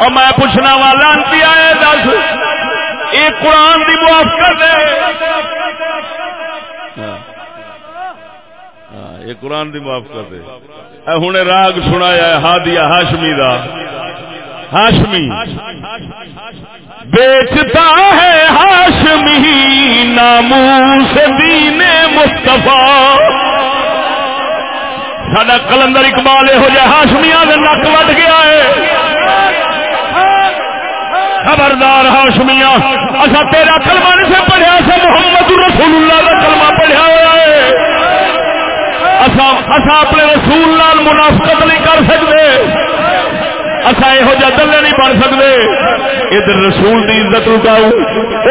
اور میں پوچھنا والا ہے دس ایک قرآن کی موافقت ہے۔ یہ قرآن کی موافقت ہے۔ ہوں راگ سنایا ہادیا ہاشمی دا۔ ہاشمی۔ بیچتا ہے ہاشمی ناموس دین مستفا سڈا کلندر اقبال یہو جہ ہاشمیا نک وٹ گیا ہے۔ خبردار ہاشمیا اچھا تیرا کلمہ نہیں سے پڑھیا سا محمد رسول اللہ کا کلمہ پڑھیا ہوا ہے۔ اصا اپنے رسول لال منافقت نہیں کر سکتے۔ اصا یہ دلے نہیں بن سکتے ادھر رسول کی عزت لٹاؤ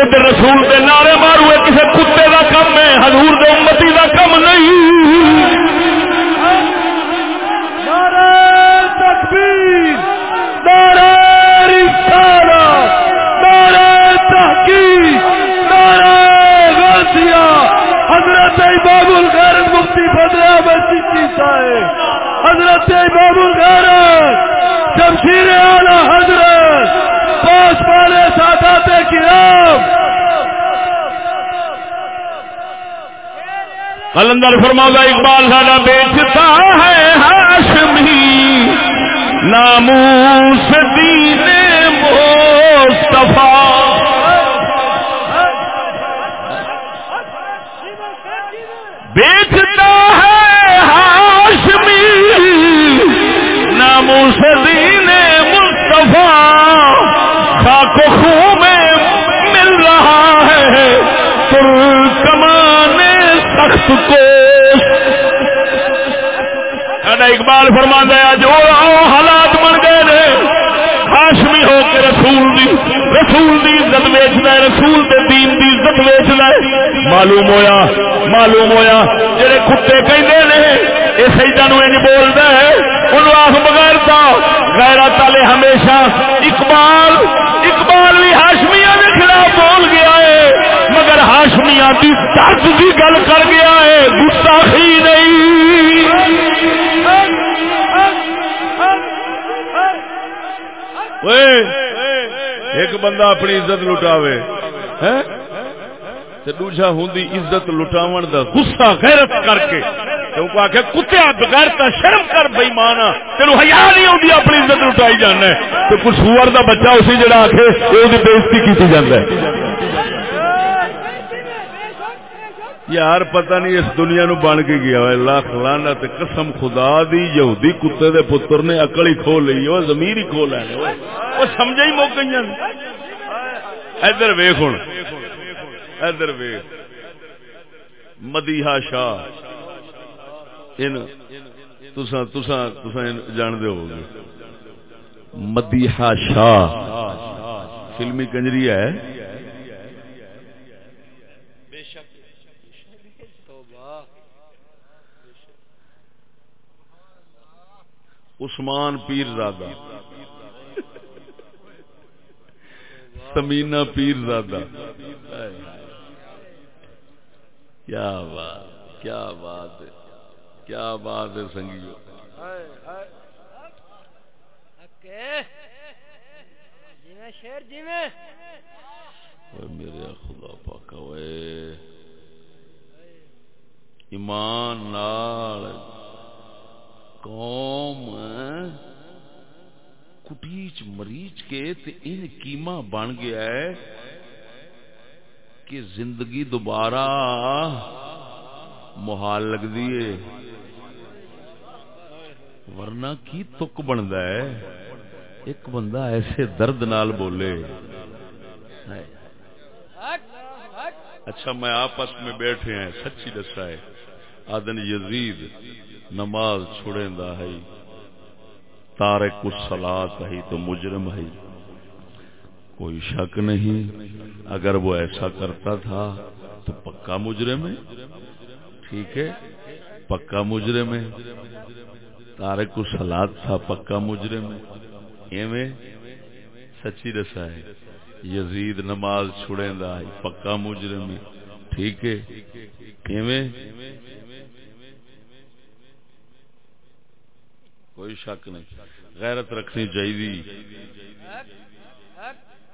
ادھر رسول کے نعرے مارو کسی کتے کا کم ہے، حضور دے امتی کا کم نہیں۔ تکبیر، نعرہ رسالت نعرہ تحقیق نعرہ غوثیہ حضرت امام الغیرت مفتی فضل احمد چشتی صاحب حضرت امام الغیرت شمشیر اعلی حضرت، پاس والے سادات کرام۔ قلندر فرما اقبال ساڈا بیچتا ہے ہاشمی۔ ناموس دین مصطفیٰ۔ بیچتا ہے ہاشمی ناموس دین مصطفیٰ خاک و خوں میں مل رہا ہے تر کمانے سخت کو اقبال فرما دیا جو حالات بن گئے ہاشمی ہو کے رسول دی۔ رسول دی عزت ویچنا ہے، رسول دے دین دی عزت ویچنا ہے۔ معلوم ہویا معلوم ہویا، جڑے کتے کہندے نے اے سیدہ نو انج بولدا ہے، انہوں آخ بغیر تا غیرت والے ہمیشہ اقبال اقبال بھی ہاشمیاں کے خلاف بول گیا ہے، مگر ہاشمیاں دی درد دی گل کر گیا ہے، گستاخی نہیں۔ ایک بندہ اپنی عزت لٹاوے۔ دوجا ہوں عزت لٹاون دا غصہ غیرت کر کے۔ کیونکہ آخ کتیا بغیرتا شرم کر بئی مانا تین ہیا نہیں آتی اپنی عزت لٹائی جانا ہے تو کچھ سور دا بچہ اسی جڑا آخ وہ بےزتی کی جاتا ہے یار پتہ نہیں اس دنیا نو بن کے گیا ہے لاکھ لانا تے قسم خدا دی، یہودی کتے دے پتر نے اکل ہی کھو لی، وہ زمیر ہی کھو لینے۔ وہ سمجھا ہی موک گئی ادھر ویخ ہوں ادھر ویخ مدیحا شاہ۔ ان تسا تسا تسا جان دے ہو گے مدیحا شاہ۔ فلمی کنجری ہے۔ عثمان پیر زادہ۔ سمینا پیر زادہ۔ کیا بات کیا بات ہے کیا بات ہے سنگیو۔ شیر جی میں میرے خدا پاک ایمان نال قوم کٹیچ مریچ کے تے ان کیما بن گیا ہے کہ زندگی دوبارہ محال لگ دیے ورنہ کی تک بنتا ہے؟ ایک بندہ ایسے درد نال بولے۔ اچھا میں آپس میں بیٹھے ہیں، سچی دسا ہے۔ آدن یزید۔ نماز چھوڑیں دا ہے۔ تارک الصلاۃ ہے تو مجرم ہے۔ کوئی شک نہیں، اگر وہ ایسا کرتا تھا تو پکا مجرم ہے۔ ٹھیک ہے، پکا مجرم ہے۔ تارک الصلاۃ تھا، پکا مجرم ہے۔ ایویں سچی دسا ہے، یزید نماز چھڑیں دا ہے، پکا مجرم ہے۔ ٹھیک ہے، ایویں کوئی شک نہیں۔ غیرت رکھنی چاہیے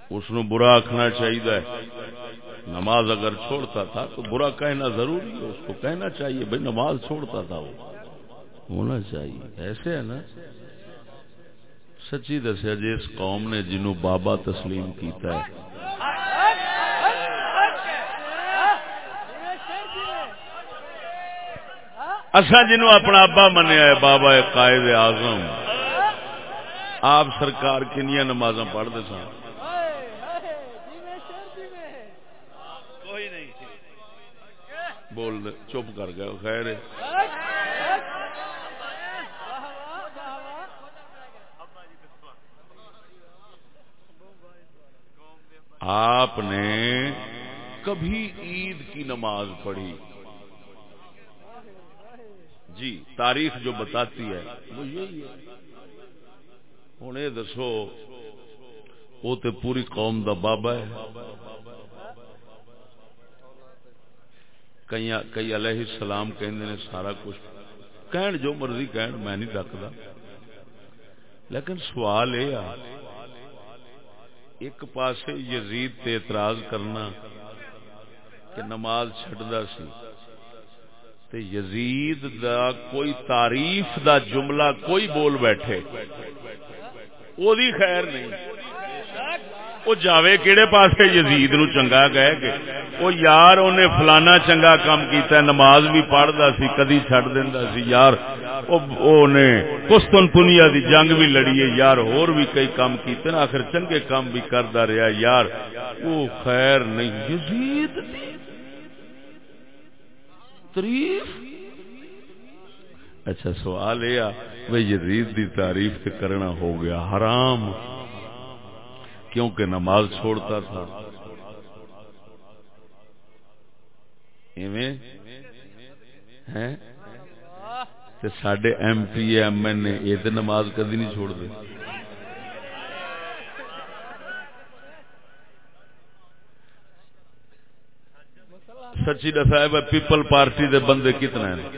اس نو برا آخنا چاہیے نماز اگر چھوڑتا تھا تو برا کہنا ضروری ہے، اس کو کہنا چاہیے۔ بھائی نماز چھوڑتا تھا وہ۔ ہونا چاہیے۔ ایسے ہے نا۔ سچی دسیا جی اس قوم نے جنوں بابا تسلیم کیتا ہے۔ اصا جنو اپنا ابا منیا ہے، بابا قائد اعظم۔ آپ سرکار کنیا نماز پڑھتے سن؟ بول دے، چپ کر گئے خیر آپ نے کبھی عید کی نماز پڑھی؟ جی تاریخ جو بتاتی ہے، وہ یہی ہے۔ ہوں، یہ دسو، وہ تو پوری قوم دا بابا ہے۔ کئی علیہ السلام کہندے نے سارا کچھ۔ کہن جو مرضی کہن، میں نہیں ڈکدا لیکن سوال یہ آ، ایک پاسے یزید تے اعتراض کرنا کہ نماز چھڈدا سی۔ تے یزید دا کوئی تعریف دا جملہ کوئی بول بیٹھے۔ او دی خیر نہیں۔ وہ جاوے کیڑے پاسے یزید نو چنگا گئے کہ وہ یار اونے فلانا چنگا کام کیتا ہے، نماز بھی پڑھدا سی، کدی چھڈ دیندا سی۔ یار، او نے قسطن پنیا دی جنگ بھی لڑی ہے۔ یار اور بھی کئی کام کیتے نا آخر چنگے کام بھی کردا رہیا۔ یار وہ خیر نہیں۔ یزید دی تعریف اچھا سوال یہ وہ یزید دی تعریف تے کرنا ہو گیا حرام، کیونکہ نماز چھوڑتا تھا۔ ایویں؟ ہیں؟ تے ساڈے ایم پی، ایم این نے یہ تے نماز کدی نہیں چھوڑ دے سچی دسا ہے پیپل پارٹی دے بندے کتنے ہیں؟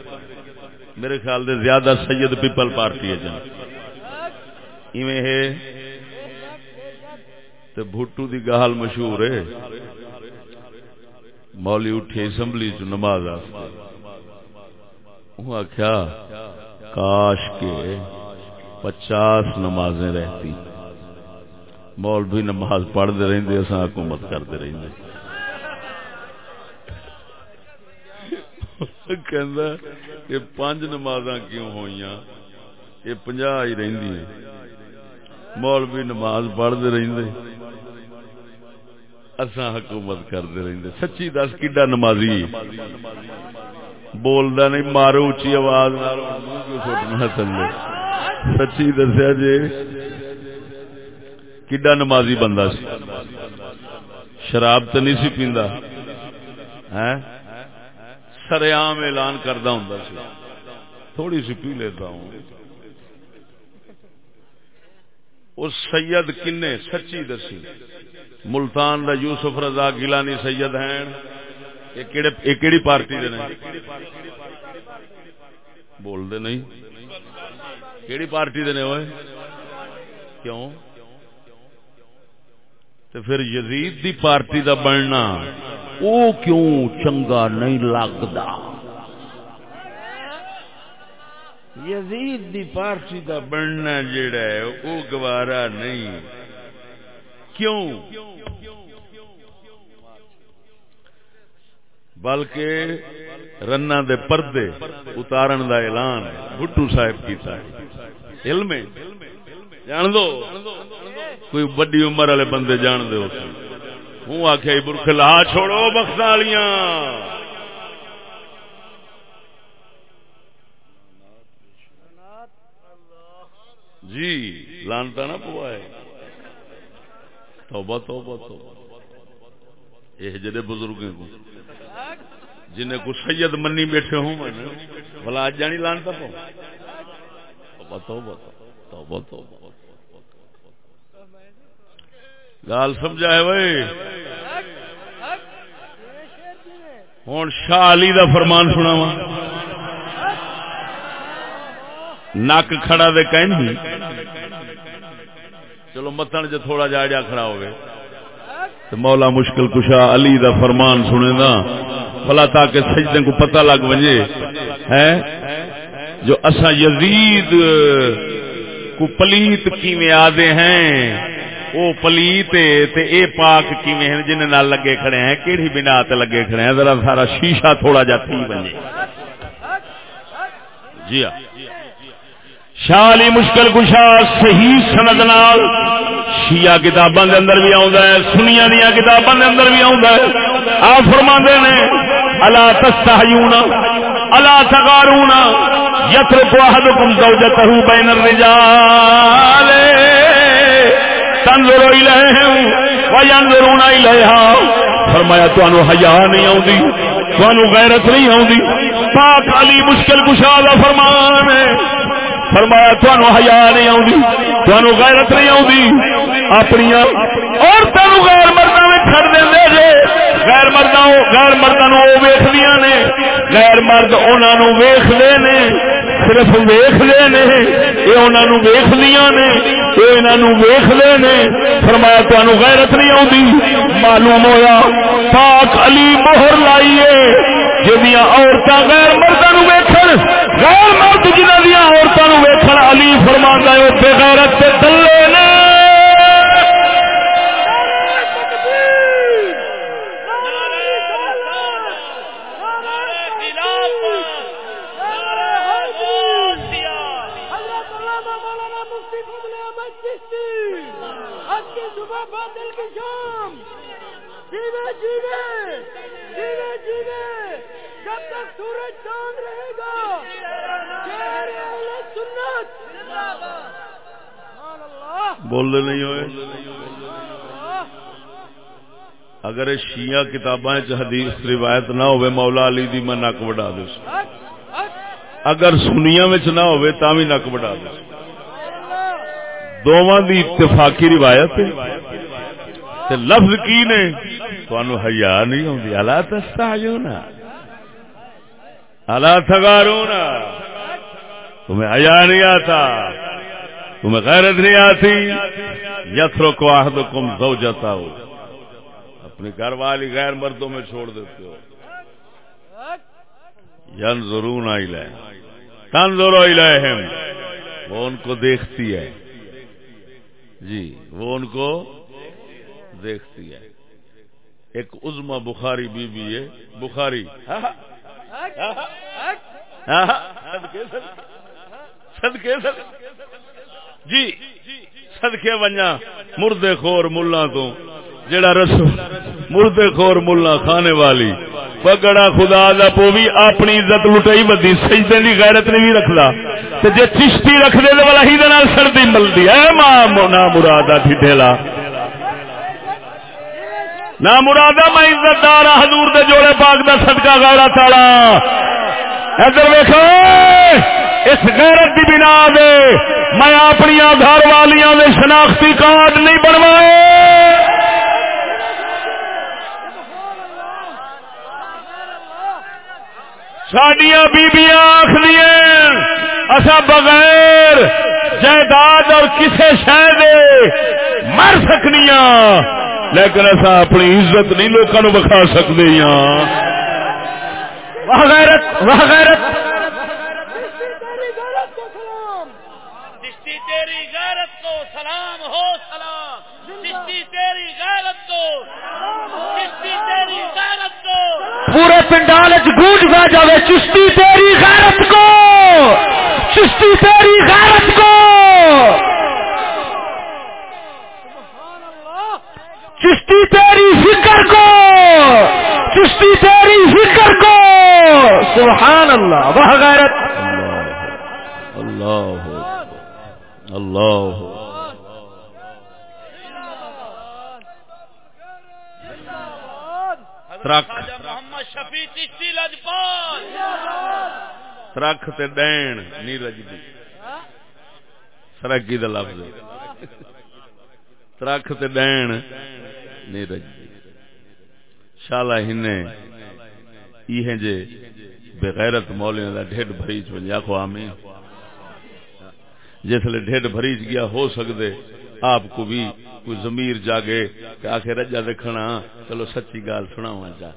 میرے خیال دے زیادہ سید پیپل پارٹی ہے ایویں ہے؟ تے بھٹو دی گال مشہور ہے۔ مولی اٹھے اسمبلی چ نماز آخیا کاش کے پچاس نمازیں رہتی۔ مول بھی نماز پڑھتے رہتے اصا حکومت کرتے رہتے کہ پانچ نماز کیوں ہوئی یہ پنجا ہی رہی مول بھی نماز پڑھتے رہتے اصا حکومت کرتے رہتے سچی دس کڈا نمازی؟ بولدا نہیں، مارو اچھی آواز سٹنا تھلے؟ سچی دسیا جی کڈا نمازی بندہ سی؟ شراب تو نہیں سی پیندا؟ ہاں؟ ہے سریام اعلان کردا ہوں سی تھوڑی سی پی لیتا ہوں۔ اس سید کنے سچی دسی۔ ملتان دا یوسف رضا گیلانی سید ہیں۔ یہ کیڑی پارٹی دے نے؟ بول دے نہیں۔ کیڑی پارٹی دے نے ہوئے کیوں؟ تے پھر یزید دی پارٹی دا بننا۔ او کیوں چنگا نہیں لگدا؟ یزید دی پارٹی دا بننا جیڑا ہے، او گوارا نہیں۔ کیوں؟ بلکہ رنا دے پردے اتارن دا اعلان بھٹو صاحب کیتا ہے۔ علم جان دو، کوئی بڑی عمر والے بندے جان دے دو ہوں آخیا برخ لا چھوڑو بخت والیاں جی لانتا نہ پوا ہے۔ توبہ توبہ توبہ۔ یہ جڑے بزرگ کو جنہیں کو سید منی بیٹھے ہوں میں بلا آج جانی لانتا پاؤں توبہ توبہ توبہ توبہ۔ گال سمجھا ہے بھائی۔ ہوں شاہ علی دا فرمان سنا وا نک کھڑا دے کہیں چلو متن جو تھوڑا جا جا کھڑا ہوگئے تو مولا مشکل کشا علی دا فرمان سنے نا بلا تاکہ سجدے کو پتہ لگ بجے ہے جو اسا یزید کو پلیت کیویں آدے ہیں۔ او پلیت تے اے پاک کیویں ہیں جن نال لگے کھڑے ہیں؟ کیڑی بنا تے لگے کھڑے ہیں؟ ذرا سارا شیشہ تھوڑا جا تھی بنے۔ جی ہاں۔ شاہ علی مشکل کشا صحیح سند نال شیعہ کتاباں دے اندر بھی آوندا ہے، سنیاں دیاں کتاباں دے اندر بھی آوندا ہے۔ آ فرماندے نے، الا تستحیون، الا تغارون یترک احدکم زوجته بین الرجال. تنظر الیہم وینظرون الیہا فرمایا تانوں حیا نہیں آوندی تانوں غیرت نہیں آوندی. پاک علی مشکل کشا دا فرمان ہے. فرمایا تھانو حیا نہیں آؤں تھانو غیرت نہیں آؤں اپنی عورتوں غیر مردوں میں چھڑ دیں جے. غیر مردوں غیر مردوں ویخدیا نے. غیر مرد انہوں ویختے نے. صرف ویختے نے، یہ انہوں ویخدیا نے، یہ انہوں ویختے نے۔ فرمایا تمہیں غیرت نہیں آتی معلوم ہویا، پاک علی مہر لائیے جہاں عورتیں غیر مردوں ویکھن۔ غیر مرد جنہ دیا عورتوں ویکھن، علی فرما ہے بے غیرت سے دلے نے۔ جیوے جیوے جیوے جیوے جب تک سورج چاند رہے گا، شہر اہل سنت۔ بولنے نہیں ہوئے۔ اگر شیعہ کتاباں حدیث روایت نہ ہوئے، مولا علی دی میں نک وڈا دے۔ اگر سنیا نہ ہوئے، تا بھی نک وڈا دے۔ دونوں دی اتفاقی روایت تے لفظ کی نے؟ حیا نہیں ہوندی الا تستعجونا الا تغارونا تمہیں حیا نہیں آتا تمہیں غیرت نہیں آتی یترو کو احدکم زوجتا ہو اپنی گھر والی غیر مردوں میں چھوڑ دیتے ہو ینظرون الیہ تنظر الیہم وہ ان کو دیکھتی ہے جی وہ ان کو دیکھتی ہے ایک عظما بخاری بی بی ہے بخاری. صدقے جی صدقے ونجا مردے خور ملا تو جڑا رس مردے خور ملا کھانے والی، پگڑا خدا دا پو بھی اپنی عزت لٹائی بدی، سجدے دی غیرت نہیں بھی رکھدا۔ تے جے چشتی رکھ دے تے والا ہی دے نال سردی ملدی۔ اے ماں نا مرادا تھی نہ مرادا میں عزت دار حضور دے جوڑے پاک دا صدقہ، غیرہ تالا۔ ادھر ویکھو، اس غیرت دی بنا دے، میں اپنی گھر والیاں دے شناختی کارڈ نہیں بنوائے۔ سڈیا بیبیاں آخری اصا بغیر جائیداد اور کسے شہر مر سکنی لیکن اصا اپنی عزت نہیں لوگوں بکھا سکتے ہاں۔ غیرت وہ غیرت چشتی تیری غیرت کو سلام ہو سلام۔ چشتی تیری غیرت کو چشتی تیری غیرت کو۔ پورے پنڈال گونج گا جاوے چشتی تیری غیرت کو۔ چشتی تیری غیرت کو۔ چشتی تیری فکر کو! چشتی تیری فکر کو! سبحان اللہ! وہ غیرت! اللہ اللہ ترک! ترک تے دین ترک تے نیرج۔ دی شالا ہنے یہ جے بغیرت مولیاں دا ڈھڈ بھریچ ونجا کو آمین۔ جس لیے ڈھڈ بھریچ گیا ہو سکدے، آپ کو بھی کوئی ضمیر جاگے کہ آخر رجا دیکھنا چلو سچی گال سناواں جا۔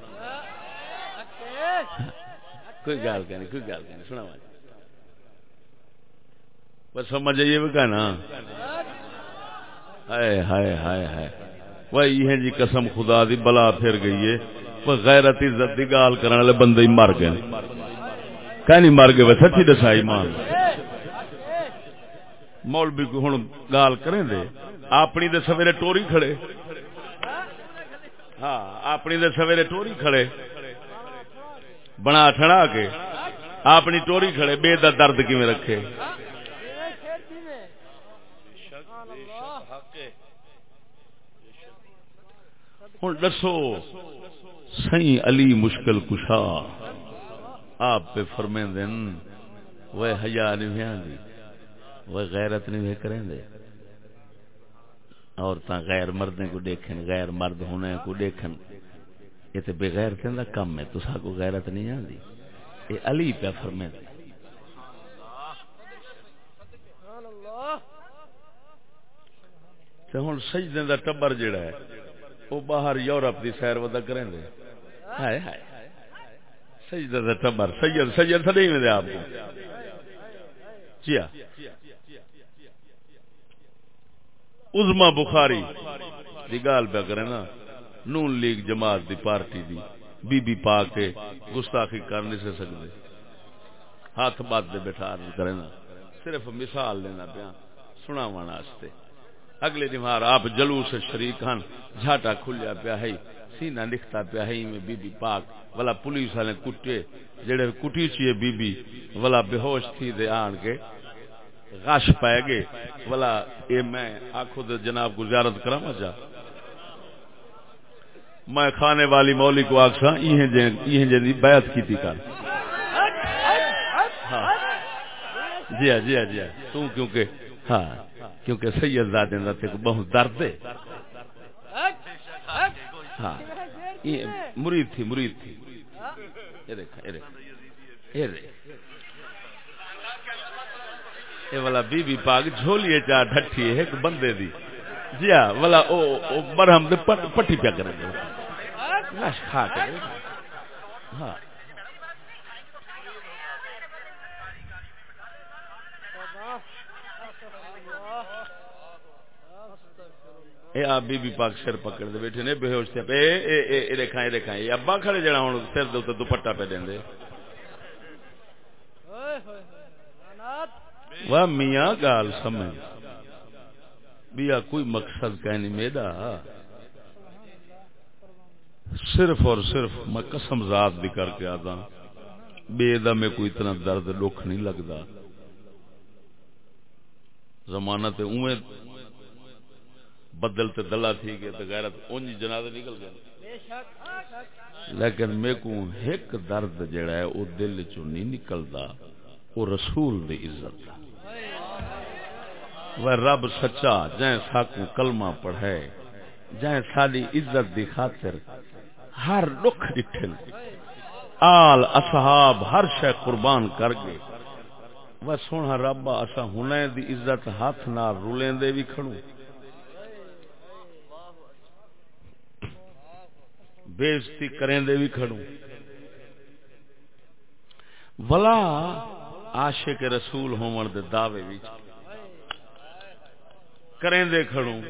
کوئی گال کہنی کوئی گال کہنی سناواں جا۔ بس سمجھ آئیے وہ کہنا ہائے ہائے ہائے ہائے۔ وہ یہ جی قسم خدا دی، بلا پھر گئی ہے۔ غیرت عزت دی گال کرنے والے بندے ہی مر گئے۔ کہ نہیں مر گئے وہ سچی دسائی مان مولوی کو ہن گال کریں دے۔ اپنی دے سویرے ٹوری کھڑے۔ ہاں اپنی دے سویرے ٹوری کھڑے۔ بنا ٹھڑا کے۔ اپنی ٹوری کھڑے، بے دا درد کیویں رکھے؟ ہوں دسو۔ سی علی مشکل کشا۔ آپ پہ فرمے دن وہ حیا نہیں دی جی، وہ غیرت نہیں کریں دے۔ عورتاں غیر مردیں کو دیکھیں، غیر مرد ہونے کو دیکھیں۔ یہ تو بغیر دا کم ہے، تو کو غیرت نہیں آتی یہ علی پہ فرمے دے تے ہن سجدے دا ٹبر جڑا ہے۔ وہ باہر یورپ دی سیر ودا کریں دے ہائے ہائے۔ سجدہ دا ٹبر سید سید سدی میں دے آپ کو۔ جی ہاں عظما بخاری دی گال پہ کرے نا۔ نون لیگ جماعت دی پارٹی دی۔ بی بی پا کے گستاخی کر نہیں سے سکتے ہاتھ بات دے بیٹھا کرے نا۔ صرف مثال لینا پیا۔ سنا واسطے۔ اگلے دمار آپ جلوس شریک ہن، جھاٹا کھلیا پیا ہے، سینہ لکھتا پیا ہے میں بی بی پاک، ولا پولیس والے کٹے، جڑے کٹی چیے بی بی ولا بے ہوش تھی دے آن کے غش پائے گے، ولا اے میں آخو دے جناب کو زیارت کرا جا۔ میں کھانے والی مولی کو آخسا یہ جی بیعت کی تھی کر۔ ہاں۔ جی ہاں جی ہاں جی ہاں۔ تم کیونکہ ہاں۔ کیونکہ سید زادے دا تے بہت درد ہے۔ ہاں۔ یہ مرید تھی مرید تھی۔ یہ دیکھا یہ دیکھا۔ یہ دیکھا۔ یہ والا بی بی پاک جھولیے چا ڈھٹھی ہے، ایک بندے دی۔ جی ہاں والا او او برہم دے پٹی پیا کریں گے نش کھا کے۔ ہاں۔ اے آپ بی بی پاک سر پکڑ دے بیٹھے نے بے ہوش تے۔ اے اے اے اے دیکھاں اے دیکھاں اے ابا کھڑے جڑا ہن سر دے اوتے دوپٹا پہ دیندے واہ میاں گال سمجھ۔ بیا کوئی مقصد کہنی میرا صرف اور صرف میں قسم ذات بھی کر کے آتا۔ بے دا میں کوئی اتنا درد دکھ نہیں لگتا۔ زمانہ تے اوے بدل تے دلہ تھی گئے تے غیرت، اونج جنازہ نکل گیا۔ لیکن میں کو ایک درد جڑا ہے، او دل چوں نہیں نکلدا، او رسول دی عزت دا۔ وہ رب سچا، جائیں ساکو کلمہ پڑھے، جائیں ساری عزت دی خاطر ہر دکھ ڈٹھن آل اصحاب ہر شے قربان کر گئے۔ وہ سونا رب اسا ہنے دی عزت ہاتھ نہ رولیں دے بھی کھڑوں۔ بےزتی کریں دے بھی کھڑوں۔ ولا عاشق رسول ہون دے دعوے وچ کریں دے کھڑوں۔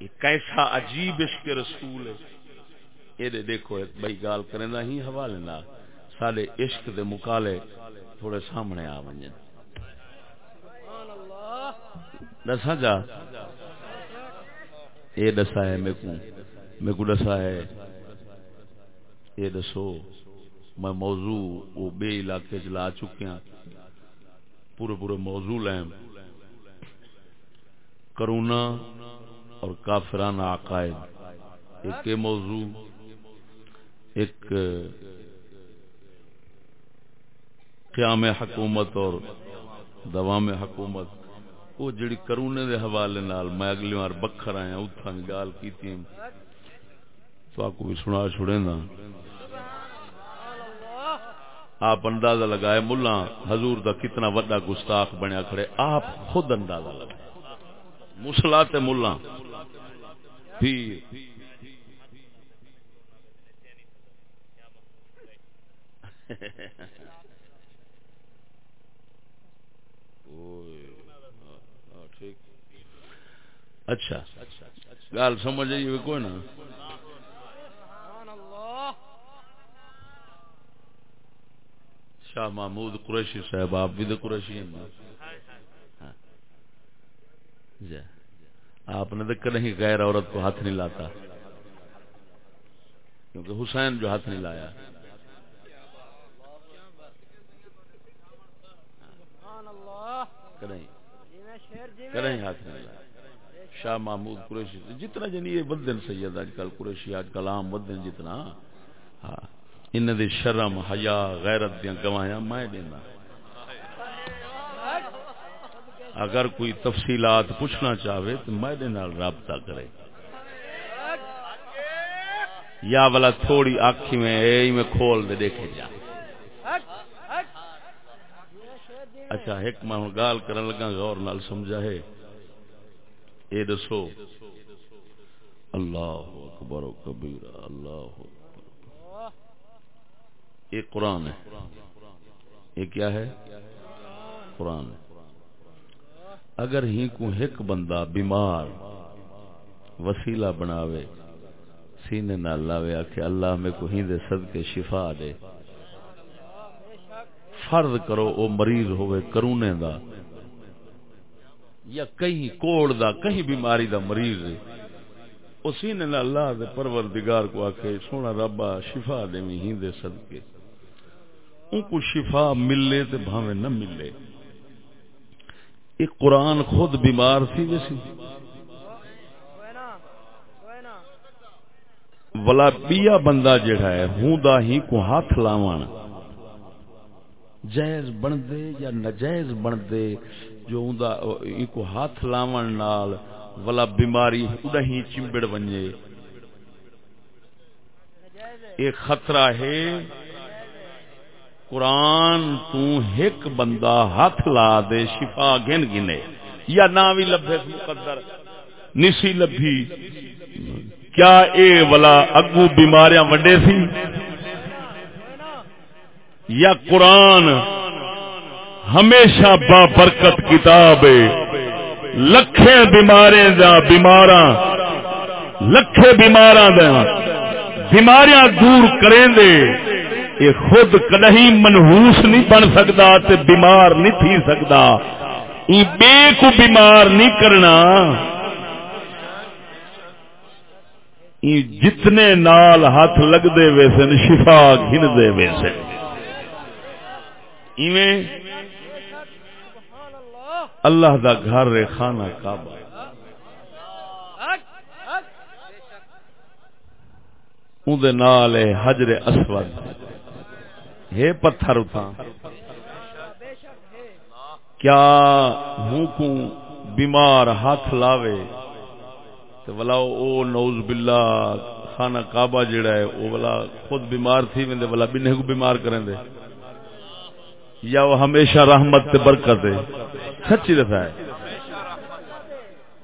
یہ کیسا عجیب عشق رسول ہے۔ یہ دے دیکھو، ایک بھائی گال کریں دا ہی حوالے نہ۔ سارے عشق دے مقالے تھوڑے سامنے آ ونجن دسا جا۔ یہ دسا ہے میرے کو میرے کو دسا ہے۔ یہ دسو، میں موضوع وہ بے علاقے چ لا چکیا ہاں۔ پورے پورے موضوع لیں کرونا اور کافرانہ عقائد۔ ایک موضوع، ایک قیام حکومت اور دوام حکومت۔ وہ جڑی کرونے دے حوالے نال میں اگلی بار بکھر آیا، اتھاں دی گال کیتی تو آپ کو بھی سنا چھوڑے نا۔ آپ اندازہ لگائے ملا حضور دا کتنا وڈا گستاخ بنیا کھڑے۔ آپ خود اندازہ لگائے۔ مسلا تے ملا پیر ہاں، ہاں، اچھا۔ گال سمجھ آئی کوئی نا؟ شاہ محمود قریشی صاحب، آپ بھی تو قریشی ہیں جی۔ آپ نے تو کہیں غیر عورت کو ہاتھ نہیں لاتا۔ کیونکہ حسین جو ہاتھ نہیں لایا۔ کریں ہاتھ نہیں لایا۔ شاہ محمود قریشی۔ جتنا جنی یہ بدن سید، آج کل قریشی، آج کل عام بدن جتنا۔ ہاں۔ ان دے شرم، حیا، غیرت دیاں گواہیاں میں دینا اگر کوئی تفصیلات پوچھنا چاہے تو میں نال رابطہ کرے۔ یا والا تھوڑی آنکھی میں اے میں کھول دے دیکھے جا۔ اچھا ایک میں ہوں، گال کرن لگا، غور نال سمجھا ہے۔ اے دسو۔ اللہ اکبر و کبیرہ، اللہ اکبر۔ یہ قرآن ہے۔ یہ کیا ہے؟ قرآن ہے۔ اگر ہی کو ایک بندہ بیمار وسیلہ بناوے، سینے نہ لاوے کہ اللہ میں کو ہی دے صدقے شفا دے۔ فرض کرو او مریض ہوئے کرونے دا یا کہیں کوڑ دا، کہیں بیماری دا مریض ہے۔ اسی نے اللہ دے پروردگار کو آکھے سونا ربا شفا دے میں ہی دے صدقے۔ ان کو شفا ملے تے بھاوے نہ ملے۔ ایک قرآن خود بیمار تھی ویسی ولا بیا بندہ جڑا ہے، ہوں دا ہی کو ہاتھ لاوان جائز بن دے یا نجائز بن دے، جو ہوں دا ہی کو ہاتھ لاوان نال ولا بیماری اڑا ہی چمبڑ ونجے۔ ایک خطرہ ہے۔ قرآن تو ایک بندہ ہاتھ لا دے، شفا گن گنے۔ یا نہ بھی لبے مقدر، نسی لبھی۔ کیا اے ولا اگو بیماریاں وڈے سی؟ یا قرآن ہمیشہ با برکت کتاب لکھے بیمارے دا بیماراں لکھے بیماراں دا۔ بیماریاں دور کریں دے۔ یہ خود کدی منہوس نہیں بن سکتا تے بیمار نہیں تھی سکتا بے کو بیمار نہیں کرنا۔ جتنے نال ہاتھ لگ دے ویسن شفا گھن دے ویسن ایویں اللہ دا گھر رے خانہ کعبہ۔ اون نال حجر اسود۔ ہے پتھر اتھا کیا ہوں کو بیمار ہاتھ لاوے؟ تو بلا او نوز باللہ، خانہ کعبہ جڑا ہے، او بلا خود بیمار تھی میں دے بلا بنے کو بیمار کریں دے۔ یا وہ ہمیشہ رحمت تے برکت ہے۔ سچی رہتا ہے۔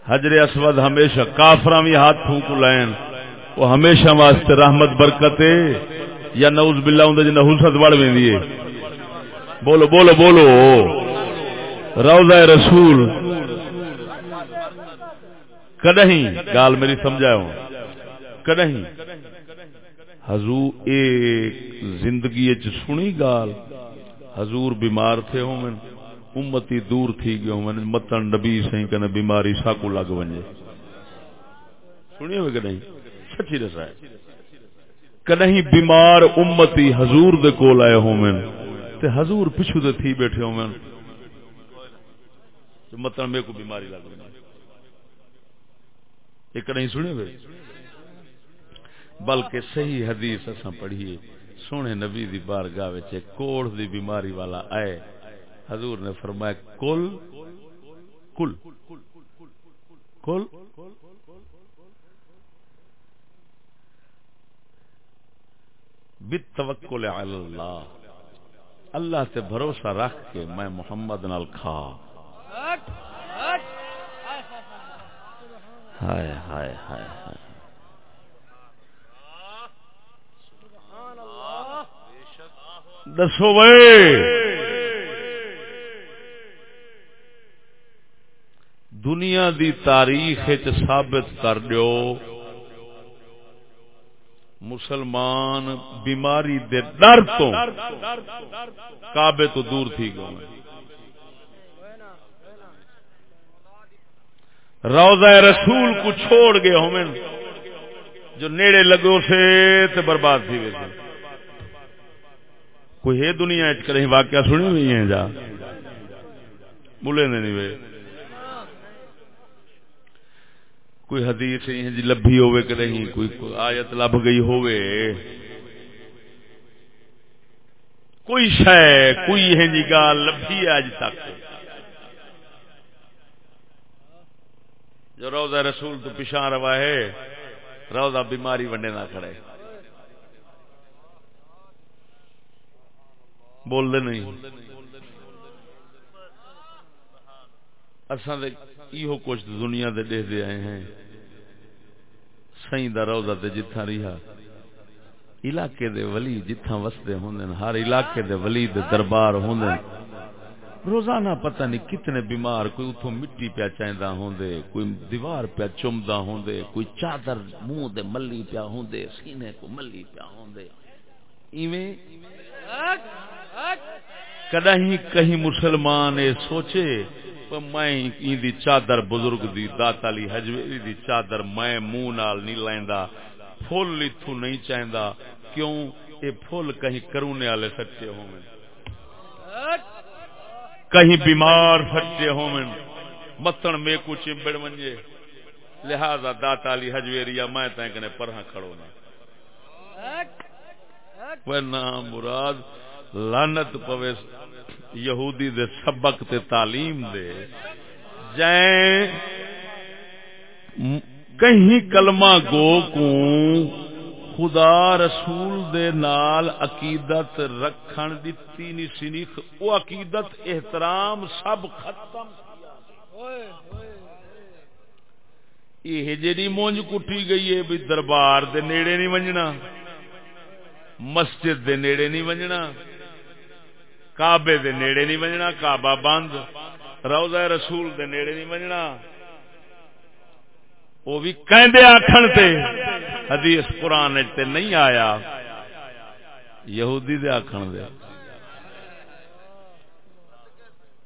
حجر اسود ہمیشہ کافران بھی ہاتھ پھونکو لائن۔ وہ ہمیشہ واسطے رحمت، برکت ہے۔ یا نوز باللہ ہوں جی نحوست بڑھ میں دیئے۔ بولو بولو بولو۔ روضہ رسول۔ کدہیں گال میری سمجھا ہوں۔ کدہیں حضور ایک زندگی سنی گال۔ حضور بیمار تھے ہوں امتی دور تھی گئے ہوں متن نبی سہیں کہ بیماری ساکو لگ بنجے سنی ہوئے کہ نہیں سچی رسا ہے کدی بیمار امتی حضور دے کول آئے ہومن تے حضور پچھو دے تھی بیٹھے ہومن مطلب میرے کو بیماری لگ رہی ایک نہیں سنے ہوئے بلکہ صحیح حدیث اساں پڑھیے سونے نبی دی بارگاہ وچ کوڑ دی بیماری والا آئے حضور نے فرمایا کل کل کل بالتوکل علی اللہ۔ اللہ تے بھروسہ رکھ کے میں محمد نال کھا۔ ہائے ہائے ہائے ہائے۔ دسو بھائی۔ دنیا دی تاریخ ثابت کر دیو۔ مسلمان بیماری دے ڈر تو کعبے تو دور تھی گئے۔ روزہ رسول کو چھوڑ گئے ہومن جو نیڑے لگو سے تے برباد تھی گئے۔ کوئی ہے دنیا اچ کریں واقعہ سنی ہوئی ہیں جا؟ بولے نہیں وے۔ کوئی حدیث ہیں جی لبھی ہوئے کہ نہیں؟ کوئی آیت لب گئی ہوئے کوئی شے، کوئی ہے جی گال لبھی ہے اج تک۔ جو روزہ رسول تو پیشاں روا ہے، روزہ بیماری ونڈے نہ کھڑے۔ بول دے نہیں۔ اساں دے ایہو کچھ دنیا دے دیکھ دے آئے ہیں۔ سائیں دا روزہ تے جتھا رہا علاقے دے ولی جتھا وسدے ہوندے ہر علاقے دے ولی دے دربار ہوندے روزانہ پتہ نہیں کتنے بیمار، کوئی اتوں مٹی پیا چاہتا ہوں کوئی دیوار پیا چمدا ہوں کوئی چادر منہ دے ملی پیا ہوں سینے کو ملی پیا ہوں ایویں کدا ہی کہیں مسلمان اے سوچے میں دی چادر بزرگ دی داتا لی حجویری دی چادر میں منہ نال نہیں لیندا پھول اتو نہیں چاہتا کیوں؟ اے پھول کہیں کرونے والے سچے ہوں کہیں بیمار سچے ہوں متن میں کو چمبڑ منجے۔ لہذا داتا لی حجویری میں تین کنے پرہاں کھڑو نا۔ وہ نام مراد لانت پوے۔ یہودی دے سبق تے تعلیم دے۔ جائیں کہیں کلمہ گو کو خدا رسول دے نال عقیدت رکھن دتی نی سی او عقیدت احترام سب ختم۔ یہ جیڑی مونج کٹی گئی ہے، بھی دربار دے نیڑے نہیں ونجنا، مسجد دے نیڑے نہیں ونجنا۔ کعبے دے نیڑے نہیں ونجنا کعبہ بند روزہ رسول دے نیڑے نہیں ونجنا وہ بھی کہندے آکھن تے، حدیث قرآن تے نہیں آیا۔ یہودی دے آکھن دے۔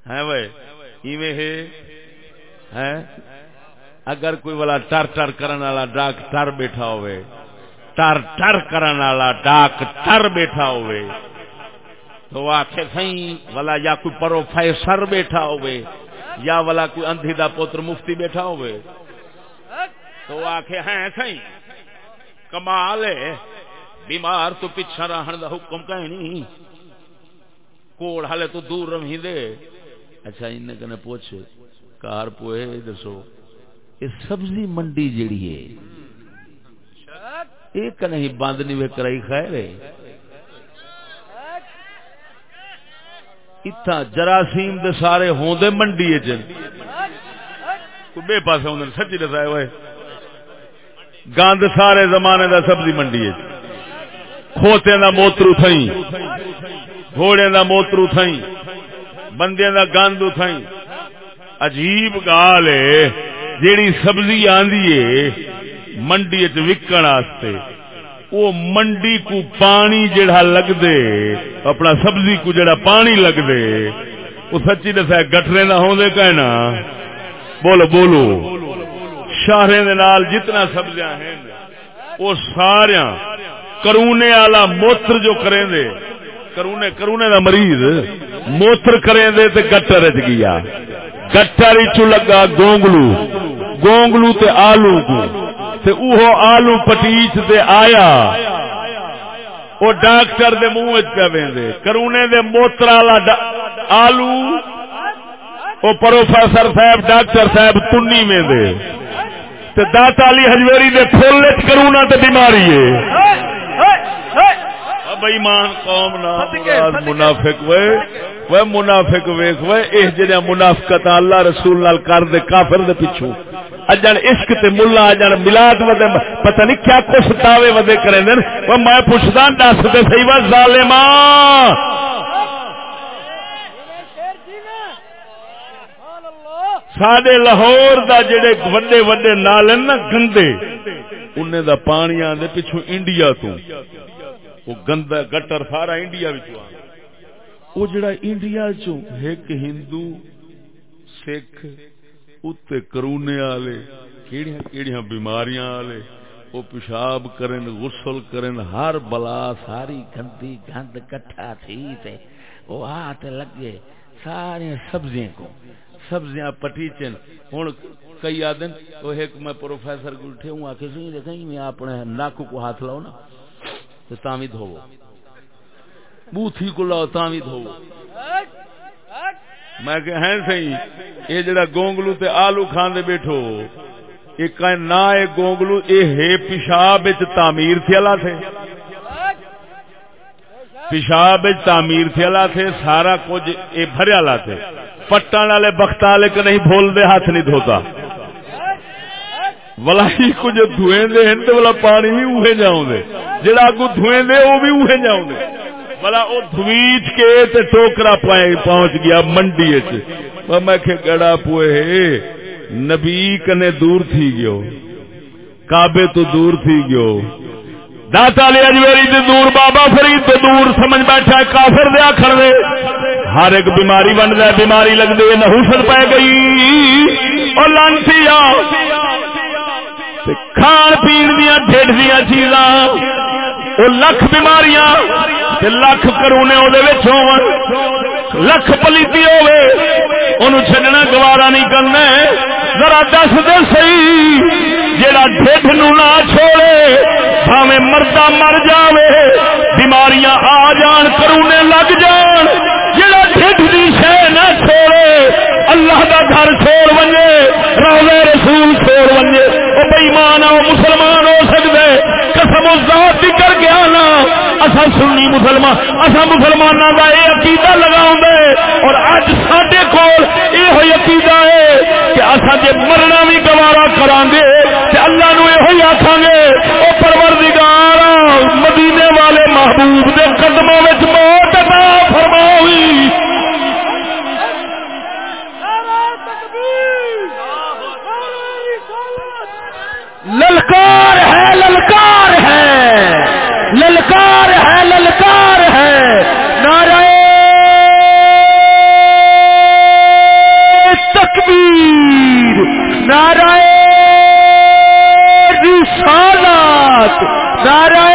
ہیں بھائی، ایویں ہے؟ ہیں؟ اگر کوئی والا ٹر ٹر کرن والا ڈاک ٹر بیٹھا ہوئے، ٹر ٹر کرن والا ڈاک ٹر بیٹھا ہوئے تو آخے سہی والا یا کوئی پروفیسر بیٹھا ہوئے، یا والا کوئی اندھی دا پوتر مفتی بیٹھا ہوئے۔ تو آخے ہیں سی کمال ہے، بیمار تو پچھا رہن دا حکم کہیں نہیں۔ کوڑ ہلے تو دور رہی دے۔ اچھا ان کنے پوچھ، کار پوئے، دسو، یہ سبزی منڈی جیڑی ہے ایک نہیں بند نہیں وے کرائی خیر ہے۔ اتنا جراثیم دے سارے ہوندے منڈی چ بے پاسے ہوندے سچی دسائے ہوئے۔ گند سارے زمانے دا سبزی منڈی کھوتے دا موترو تھئی گھوڑے دا موترو تھئی بندے دا گند تھئی عجیب گال ہے، جیڑی سبزی آندی ہے منڈی چ وکن واسطے وہ منڈی کو پانی جڑا لگ دے، اپنا سبزی کو جڑا پانی لگ دے، وہ سچی دسا گٹرے نہ ہوندے کہنا۔ بولو بولو۔ شہرے دے نال جتنا سبزیاں ہیں، وہ سارا کرونے والا موتر جو کریں دے، کرونے کرونے دا مریض موتر کریں دے تے گٹر چ گیا۔ گٹر چ لگا گونگلو گونگلو تے آلو کو۔ تے اوہو آلو پٹیچ دے آیا۔ وہ ڈاکٹر دے منہ پہ ویندے۔ کرونے دے موتر والا آلو۔ او پروفیسر صاحب، ڈاکٹر صاحب تنی میں دے تے داتا علی ہجویری دے پھول وچ کرونا تے بیماری ہے۔ بےمان قوم صدقے۔ منافق وے وہ منافق ویخ وے اے جڑا منافقت اللہ رسول نال کر دے کافر دے پیچھے اجن عشق تے ملا اجن میلاد ودے پتہ نہیں کیا کچھ دعوے ودے کرے دین وہ میں پوچھدا دس تے صحیح وا ظالماں! ساڈے لاہور دا جڑے وڈے وڈے نال نا گندے انہیں دا پانی آندے پچھو انڈیا تو۔ وہ گندا گٹر سارا انڈیا وہ جڑا انڈیا چوں ایک ہندو، سکھ، اتے کرونے والے کیڑیاں کیڑیاں بیماریاں والے وہ پیشاب کرن، غسل کرن، ہر بلا ساری گندی گند کٹھا تھی تے وہ ہاتھ لگے ساری سبزیاں کو سبزیاں پٹیچن۔ ہوں کئی آدن، وہ ایک میں پروفیسر کو اٹھے ہوں آخر سی دیکھیں، میں اپنے ناک کو ہاتھ لاؤ نا تو تاوی دھوو بوتھی کو لاؤ تاوی دھوو میں کہ ہیں صحیح یہ جڑا گونگلو تے آلو کھاندے بیٹھو ایک نہ اے گونگلو، اے ہے پیشاب وچ تعمیر تھی اللہ تھے پیشاب تعمیر تھی اللہ تھے سارا کچھ اے بھریا لا تھے پٹن والے بخت والے کہ نہیں بھول دے، ہاتھ نہیں دھوتا۔ ولا ہی کچھ دھویں دے ہیں تے ولا پانی بھی اوہے جاؤں دے جڑا کو دھویں دے وہ بھی اوہے جاؤں دے بلا او دھویچ کے تے ٹوکرا پائے پہنچ گیا منڈی وچ۔ میں کہ گڑا پوئے، نبی کنے دور تھی گیو۔ کعبے تو دور تھی گیو۔ داتا علی اجمیری تے دور، بابا فرید تے دور، سمجھ بیٹھا ہے، کافر دے آکھر دے۔ ہر ایک بیماری بن ہے، بیماری لگ دے نحوست پہ گئی۔ اور لانتی کھان پین دیا ڈیڈ دیا چیزاں وہ لکھ بیماریاں لکھ کرونے وہ لکھ پلیتی ہوے ان چڈنا گوارا نہیں کرنا ذرا دس دے سی جیڑا ڈیڈ نو نہ چھوڑے بھاوے مردہ مر جاوے، بیماریاں آ جان، کرونے لگ جان۔ جیڑا ڈیڈ دی شہ نہ چھوڑے، اللہ دا گھر چھوڑ ونجے، روزے رسول چھوڑ ونجے۔ بےمان وہ مسلمان ہو سکتے قسم و ذات کر گیا نا اصا سنی مسلمان اصا مسلمانوں کا یہ عقیدہ لگاؤں دے اور اج سڈے کول یہ عقیدہ ہے کہ اصا جی مرنا بھی گوارا کرا گے اللہ نو یہ آخان گے وہ پروردگار مدینے والے محبوب دے قدموں میں موت عطا فرماوی۔ للکار ہے للکار ہے۔ للکار ہے للکار ہے۔ نعرہ تکبیر، نعرہ رسالت، نعرہ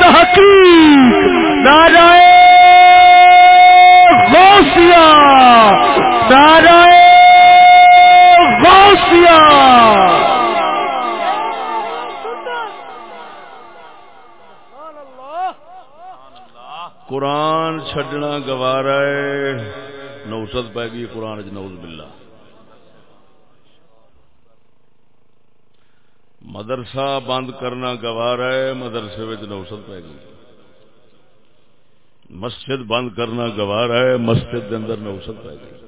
تحقیق، نعرہ غوثیہ، نعرہ غوثیہ قرآن چھڈنا گوارا ہے۔ نوسط پی گئی قرآن چ نوز باللہ۔ مدرسہ بند کرنا گوارا ہے، مدرسے نوسط پی گئی۔ مسجد بند کرنا گوارا ہے، مسجد دے اندر نوسط پی گئی۔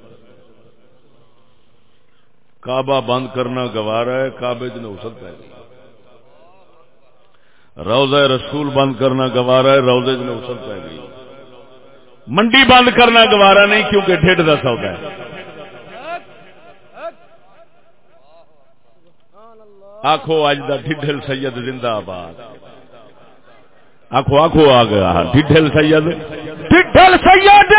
کعبہ بند کرنا گوارا ہے، کعبے چ نوسط پی گئی روزہ رسول بند کرنا گوارا ہے روزے چ نوسط پی گئی منڈی بند کرنا گوارا نہیں، کیونکہ ڈھڈ کا سودا ہے۔ آخو اج دا ڈھڈل سید زندہ آباد۔ آخو آخو آ گیا۔ ڈھڈل سید۔ ڈھل سید!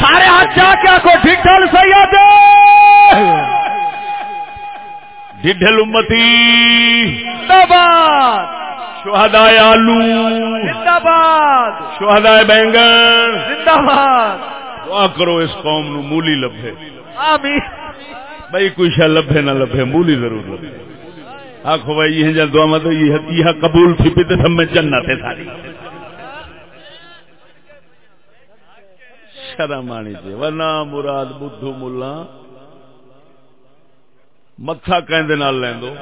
سارے ہاتھ جا کے آخو ڈھل سید! ڈھڈل امتی۔ شہدائے آلو۔ زندہ باد شہدائے بینگن۔ زندہ باد دعا کرو اس قوم نو مولی لبھے۔ آمین۔ بھائی کوئی شاہ لبھے نہ لبھے مولی ضرور لبھے۔ آخو بھائی یہ جل دعا مت یہ قبول تھی پہ تے سمجھ جنت ہے ساری۔ شرم آنی چاہیے ورنہ مراد بدھو ملا۔ متھا کہندے نال لیندو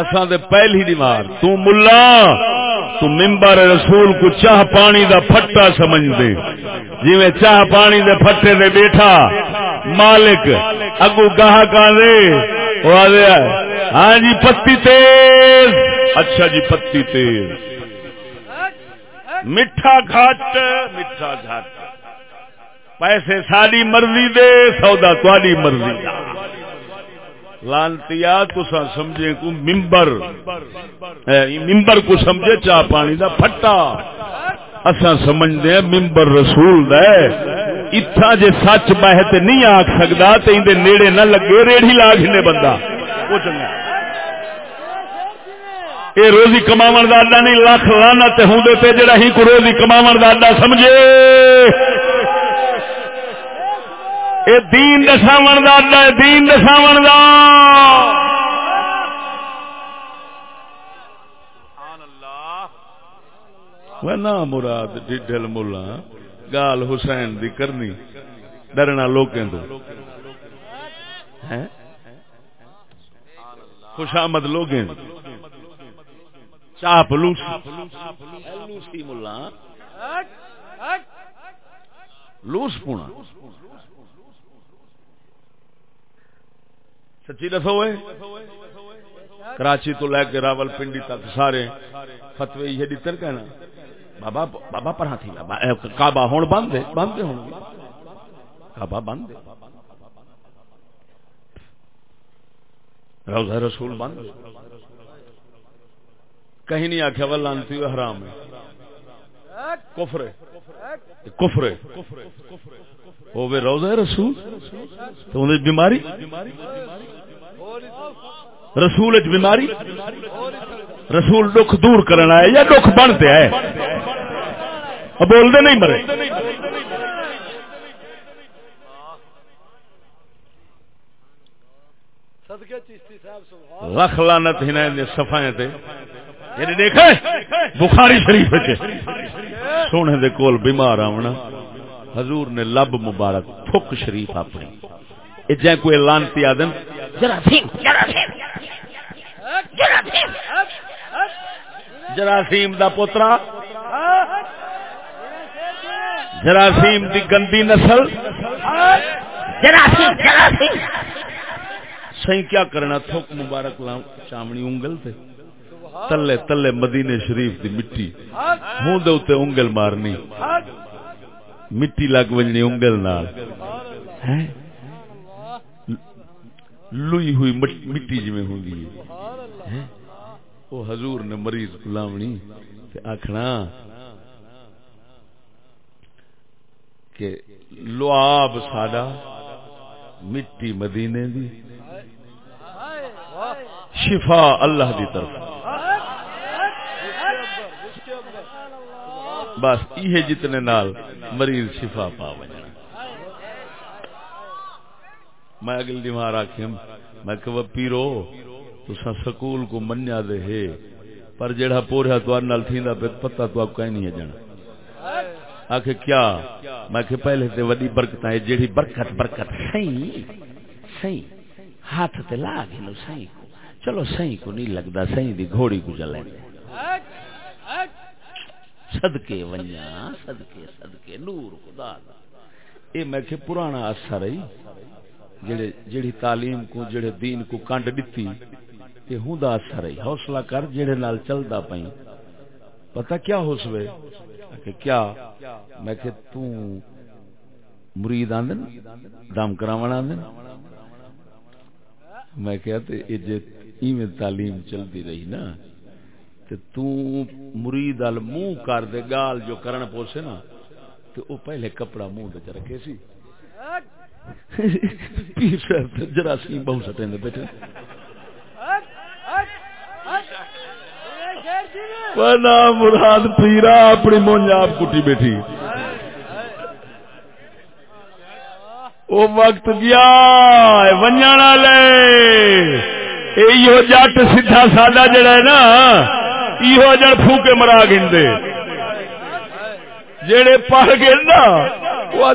اساں تے پہلی دیوار تو ملا، تو ممبر رسول کو چاہ پانی دا پھٹا سمجھ دے۔ جویں چاہ پانی دے پھٹے دے بیٹھا، مالک اگو گاہ کا دے وہ آدھے ہاں جی پتی تیز۔ اچھا جی پتی تیز۔ میٹھا گھٹ میٹھا گھٹ پیسے ساری مرضی دے، سودا تاری مرضی دا۔ لانتیا تسا سمجھے کو ممبر ممبر کو سمجھے چاہ پانی دا پھٹا۔ اسا سمجھدے ہیں ممبر رسول دا ہے۔ اتھا جے سچ بہ تے نہیں آکھ سکدا تے ایندے نیڑے نہ لگے، ریڑھی لا گھنے بندہ۔ وہ چنگا۔ اے، روزی کماون دا اڈا نہیں، لاکھ لعنت ہوندے تے جڑا ہی کو روزی کماون دا اڈا سمجھے۔ اے دین دساون دا دین دساون دا وہ مراد ڈڈل ملا گال حسین دی کرنی ڈرنا لوکیں تو ہیں؟ خوشامد لوگیں۔ چاپ لوسی۔ ملا لوس پونا۔ سچی دسو کراچی تو لے کے راول پنڈی تک سارے فتوی یہ دیتر کہنا۔ بابا بابا پڑھا تھی بابا کعبہ ہون بند ہے، بند ہون؟ کعبہ بند ہے۔ روزہ رسول بند کہیں نہیں آخیا وہ لانتی ہوئے حرام ہے۔ کفر ہے۔ کفر ہے۔ ہوے روزہ رسول؟ تو انہیں بیماری؟ رسول اچ بیماری؟ رسول دکھ دور کرنا ہے یا دکھ بنتے ہے بولتے نہیں مرے۔ رکھ لانت ہی سفائیں تے۔ یعنی دیکھے بخاری شریف سونے دے کول بیمار آنا حضور نے لب مبارک تھک شریف اپنی۔ جائے کوئی لانتی آدم جراثیم جراثیم جراثیم جراثیم دا پوترا۔ جراثیم دی گندی نسل۔ جراثیم جراثیم سی کیا کرنا، تھوک مبارک لام چامنی انگل تے۔ تلے تلے مدینے شریف دی مٹی۔ منہ دے اوتے انگل مارنی۔ مٹی لگ وجنی انگل نال۔ لوئی ہوئی مٹی جی میں ہوندی ہے۔ وہ حضور نے مریض غلامنی تے آکھنا کہ لعاب ساڈا مٹی مدینے دی۔ شفا اللہ دی طرف۔ بس یہ جتنے نال مریض شفا پا وجنا میں اگلی دیوار آخیم میں کہ پیرو تسا سکول کو منیا دے ہے، پر جڑا پوریا تو نال تھیندا پہ پتہ تو آپ کہیں نہیں ہے جانا۔ آخ کیا؟ میں کہ پہلے تے وڈی برکت ہے جیڑی برکت برکت، سہی سہی، ہاتھ تے لا گے نو سہی کو۔ چلو سہی کو نہیں لگدا، سہی دی گھوڑی کو چلے صدقے ونیا صدقے صدقے، نور خدا دا۔ اے میں کہ پرانا اثر ہے جڑے جڑی تعلیم کو، جڑے دین کو کنڈ دتی تے ہوندا اثر ہے۔ حوصلہ کر جڑے نال چلدا پئی پتہ کیا ہو سوے کہ کیا؟ میں کہ تو مرید آندن دم کراون آندن۔ میں کہیا تے، اے جے ایویں تعلیم چلدی رہی نا، تے تو مرید ال منہ کر دے، گال جو کرن پوسے نا، تے او پہلے کپڑا منہ تے رکھے سی۔ پیر صاحب جراثیم بہت سٹے بیٹھے نا مراد پیرا اپنی مونج آپ کٹی بیٹھی وہ وقت گیا ونجن والے یہ جٹ سیدھا سادہ جڑا ہے نا یہ جڑ پھوکے مرا گے جڑے پڑھ گئے نا وہ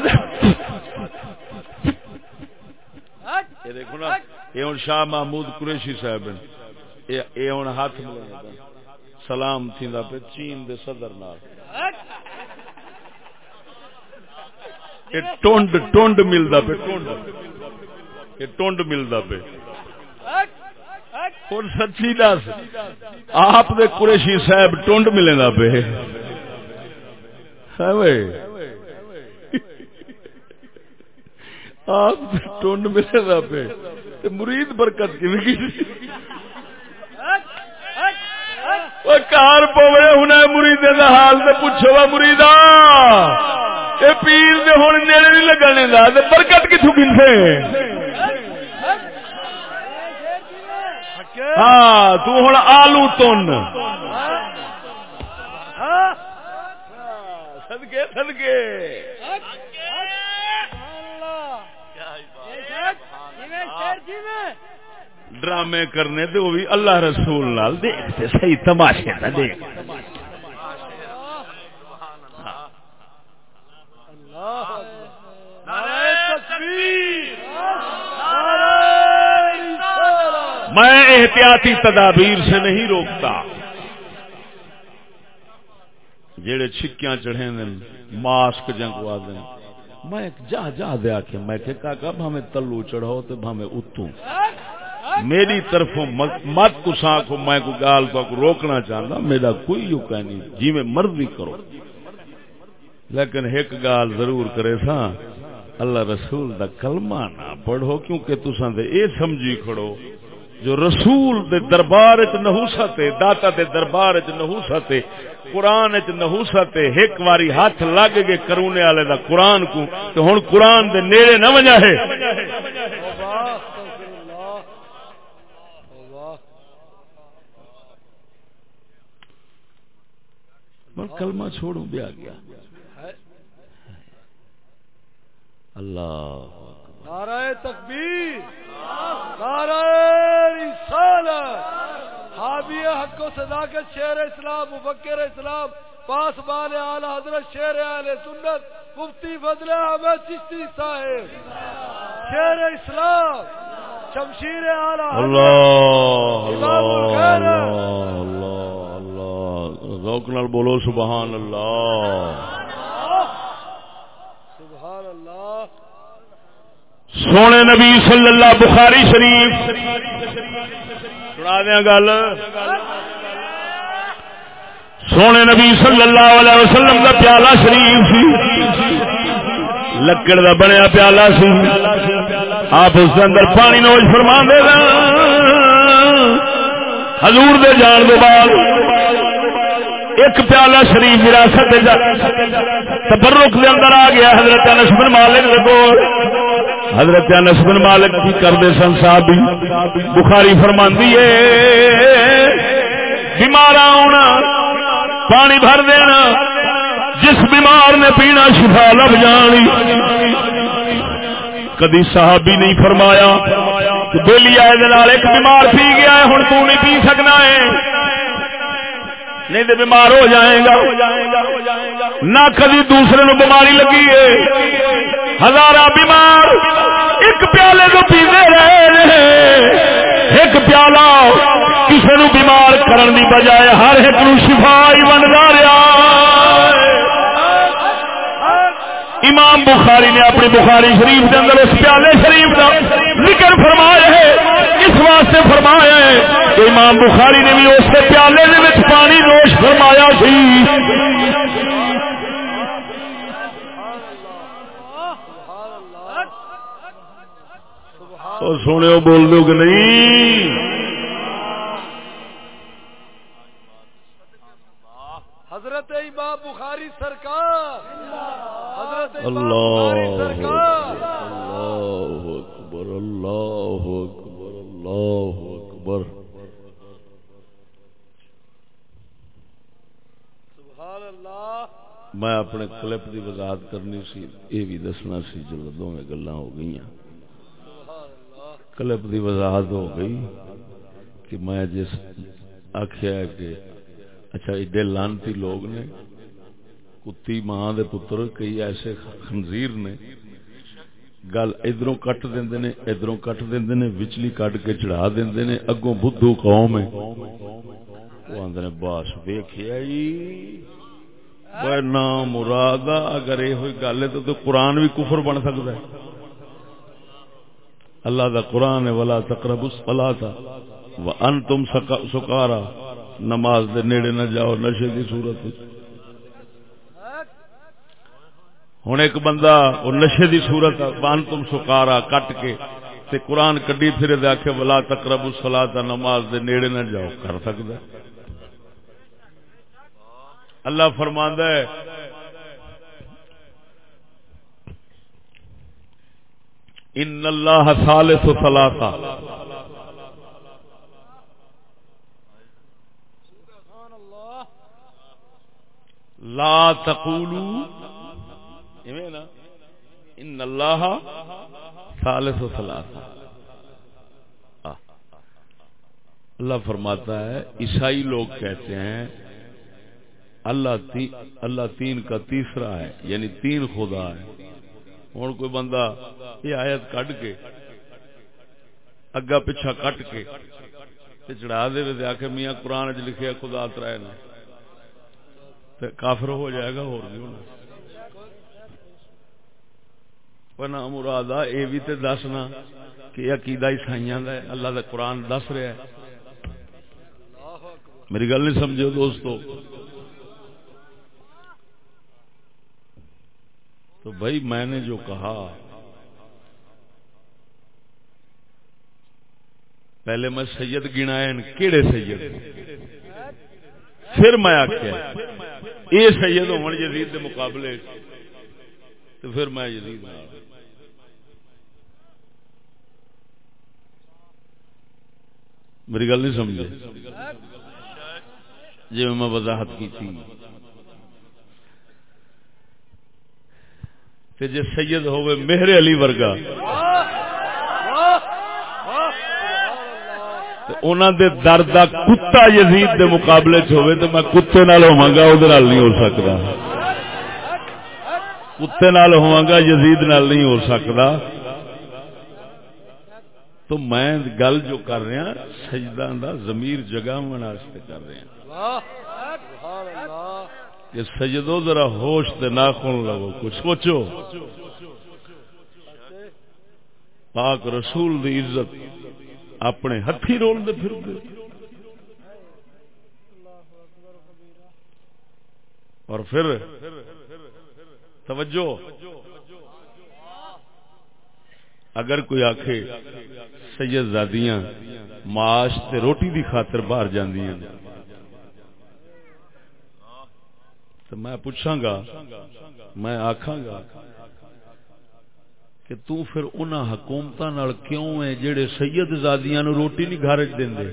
یہ دیکھو نا، یہ ہوں شاہ محمود قریشی صاحب ہیں۔ یہ- ہوں ہاتھ ملایا سلام تھیندا پہ چین دے صدر نال۔ یہ ٹونڈ ٹونڈ ملدا پہ ٹونڈ۔ یہ ٹونڈ ملدا پہ اور سچی دس، آپ دے قریشی صاحب ٹونڈ ملے دا پہ ہے وے آپ ٹونڈ ملے دا پہ۔ تے مرید برکت کی وہ کار پوے ہن مرید دا حال تے پوچھو وا مریدا۔ اے پیر دے ہن نیڑے نہیں لگنے دا، تے برکت کتھوں گنتے ہاں تو ہن آلو تن۔ صدقے صدقے۔ ڈرامے کرنے تے وہ بھی اللہ رسول نال دیکھتے صحیح تماشے دا دیکھ میں احتیاطی تدابیر سے نہیں روکتا۔ جڑے چھکیاں چڑھے دن ماسک جنگوا دیں میں جا جا دیا کہ میں کہ کاکا، بھامے تلو چڑھاؤ تو بھامے اتوں۔ میری طرفوں مت کساں کو میں کو گال کو روکنا چاہتا میرا کوئی یو نہیں جی میں مرضی کرو۔ لیکن ایک گال ضرور کرے تھا اللہ رسول دا کلمہ نہ پڑھو، کیونکہ تساں دے اے سمجھی کھڑو۔ جو رسول دے دربار چ نحوست ہے داتا دے دربار چ نحوست ہے قرآن چ نحوست ہے ایک واری ہاتھ لگ گئے کرونے والے دا قرآن کو تو ہن قرآن دے نیڑے نہ وجا ہے۔ میں کلمہ چھوڑوں بھی آ گیا اللہ۔ نعرہ تکبیر نعرہ رسالت حاوی حق و صداقت شیر اسلام مفکر اسلام پاس بال اعلی حضرت شیر اہل سنت مفتی فضل احمد چشتی صاحب شیر اسلام شمشیر اعلی اللہ امام اللہ الخیر اللہ اللہ اللہ نال بولو سبحان اللہ سبحان اللہ سونے نبی صلی اللہ بخاری شریف۔ سنا دیا گل۔ سونے نبی صلی اللہ علیہ وسلم کا پیالہ شریف سی۔ لکڑ کا بنیا پیالہ سی۔ آپ اس کے اندر پانی نوش فرما دے گا۔ حضور دے جان دو بعد ایک پیالہ شریف وراثت تبرک دے اندر آ گیا حضرت انس بن مالک دے حضرت انس بن مالک کی کردے سن صاحب بخاری فرماندی ہے، بیمار آنا پانی بھر دینا، جس بیمار نے پینا شفا لب جانی۔ کدی صحابی نہیں فرمایا بولی آئے ایک بیمار پی گیا ہے ہوں تو نہیں پی سکنا ہے۔ نہیں تو بیمار ہو جائے گا۔ نہ کدی دوسرے نو بیماری لگی ہے۔ ہزارہ بیمار، ایک پیالے کو پیتے رہے ایک پیالہ کسی نو بیمار کرن دی بجائے ہر ایک نو شفا ہی بنتا رہا امام بخاری نے اپنی بخاری شریف کے اندر اس پیالے شریف کا ذکر فرمایا ہے، اس واسطے فرمایا ہے کہ امام بخاری نے بھی اس پیالے دے پانی نوش فرمایا سی۔ اور سونے ہو بول دو کہ نہیں؟ حضرت امام بخاری سرکار حضرت اللہ اللہ اکبر اللہ اکبر اللہ اکبر۔ سبحان اللہ۔ میں اپنے کلپ دی وضاحت کرنی سی یہ بھی دسنا سی جلدوں میں گلا ہو گئی ہیں کلپ دی وضاحت ہو گئی کہ میں جس آخیا کہ اچھا ایڈے لانتی لوگ نے کتی ماں دے پتر کئی ایسے خنزیر نے گل ادھروں کٹ دیندے نے ادھروں کٹ دیندے نے وچلی کٹ کے چڑھا دیندے نے اگوں بدھو قوم ہے۔ وہ آندے نے باس ویکھیا جی وہ نام مراد اگر یہ ہوئی گل ہے تو, تو قرآن بھی کفر بن سکتا ہے۔ اللہ دا قرآن ولا تقرب الصلاۃ وانتم سکارا نماز دے نیڑے نہ جاؤ، نشے دی صورت۔ ہوں ایک بندہ وہ نشے دی صورت وان تم سکارا کٹ کے تے قرآن کڈی پھر دے آخے ولا تقرب الصلاۃ نماز دے نیڑے نہ جاؤ۔ کر سکتا اللہ فرماندا ہے ان اللہ ثالث ثلاثہ۔ لا تقولوا نا، ان اللہ ثالث ثلاثہ۔ اللہ فرماتا ہے، عیسائی لوگ کہتے ہیں، اللہ تی، اللہ تین کا تیسرا ہے یعنی تین خدا ہے ہوں کوئی بندہ یہ آیت کٹ کے، اگا پچھا کٹ کے چڑھا دے دے آ کے میاں قرآن چ لکھے خدا ترائے نا کافر ہو جائے گا اور نہیں ہونا پنا مراد آ یہ بھی تے دسنا کہ عقیدہ عیسائیاں دا ہے، اللہ دا قرآن دس رہا ہے۔ میری گل نہیں سمجھو دوستو؟ تو بھائی میں نے جو کہا، پہلے میں سید گنا کہڑے سید؟ پھر میں آخیا یہ سید ہون یزید کے مقابلے تو پھر میں یزید میری گل نہیں سمجھے؟ جی میں وضاحت کی تھی تے جے سید ہوئے مہر علی ورگا۔ انہوں دے درد دا کتا یزید دے مقابلے چ ہوئے تو میں کتے نال ہوا گا وہ نہیں ہو سکتا کتے نال ہوا گا یزید نال نہیں ہو سکتا تو میں گل جو کر رہا ہاں، سجدہ دا ضمیر جگہ واسطے کر رہا ہاں۔ کہ سجدو ذرا ہوش تے ناخن لگو، کچھ سوچو؟ پاک رسول دی عزت اپنے ہاتھی رول دے پھر دے اور پھر توجہ، اگر کوئی آخے سید زادیاں معاش تے روٹی دی خاطر باہر جاندیاں۔ تو میں پوچھاں گا، میں آکھاں گا کہ تو پھر انہاں حکومتاں نال کیوں ہے جڑے سید زادیاں نو روٹی نہیں گھر وچ دیندے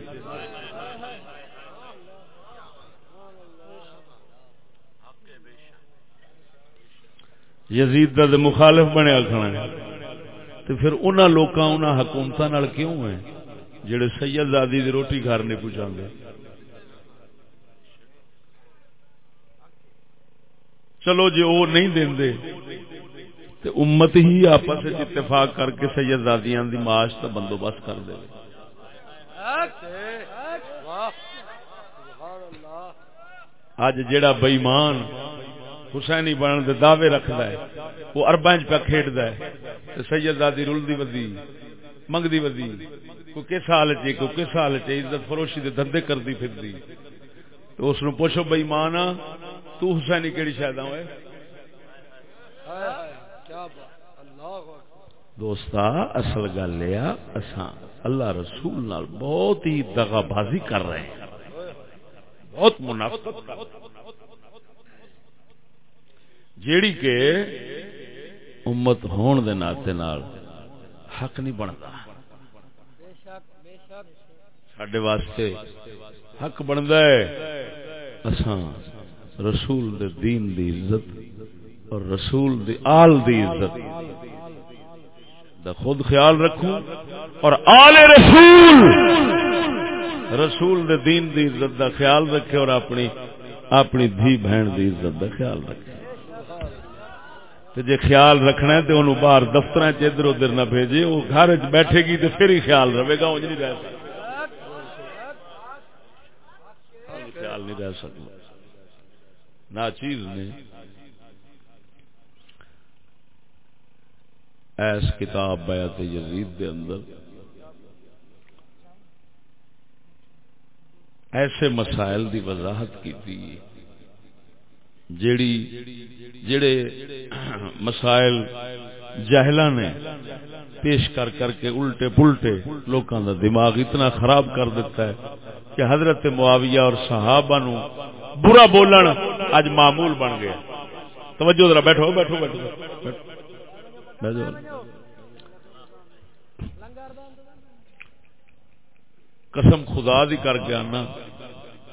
یزید دا مخالف بنیا کھڑا ہے۔ تو پھر انہاں لوکاں، انہاں حکومتاں نال کیوں ہے جڑے سید زادی دی روٹی گھر نہیں پہنچاندے چلو جی وہ نہیں دے۔ تو امت ہی آپس اتفاق کر کے سید زادیاں دی معاش کا بندوبست کر دے۔ اج جیڑا بئیمان حسینی بننے دے دعوے رکھدا ہے، وہ ارباں پہ کھیڈدا ہے۔ تے سید زادی رلدی ودی منگدی ودی، کوئی کس حال چ کوئی کس حال چ عزت فروشی دے دھندے کردی پھردی۔ تو اس نو پوچھو بئیمان تو حسینی کیڑی شاید ہوئے دوستا، اصل گل یہ اساں اللہ رسول نال بہت ہی دغا بازی کر رہے ہیں۔ بہت منافقت کر جیڑی کہ امت ہون دے ناطے نال حق نہیں بنتا۔ سڈے واسطے حق بنتا ہے۔ اساں رسول دے دین دی عزت اور رسول دی آل دی عزت دا خود خیال رکھوں اور آل رسول رسول دے دین دی عزت دا خیال رکھے اور اپنی اپنی دھی بہن دی عزت دا خیال رکھے۔ تے جے خیال رکھنا ہے تے انہوں باہر دفتر ادھر ادھر نہ بھیجے، وہ گھر چ بیٹھے گی تے پھر ہی خیال رہے گا انج جی نہیں رہ سکتا۔ خیال نہیں رہ سکتا۔ نہ چیز نے ایس کتاب بیعت یزید دے اندر ایسے مسائل دی وضاحت کی تھی جیڑی جڑے مسائل جہلا نے پیش کر کر کے الٹے پلٹے لوکاں دا دماغ اتنا خراب کر دیتا ہے کہ حضرت معاویہ اور صحابہ نو برا بولن اج معمول بن گیا توجہ ذرا بیٹھو بیٹھو۔ بیٹھو۔ قسم خدا دی کر کے آنا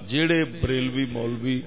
جیڑے بریلوی مولوی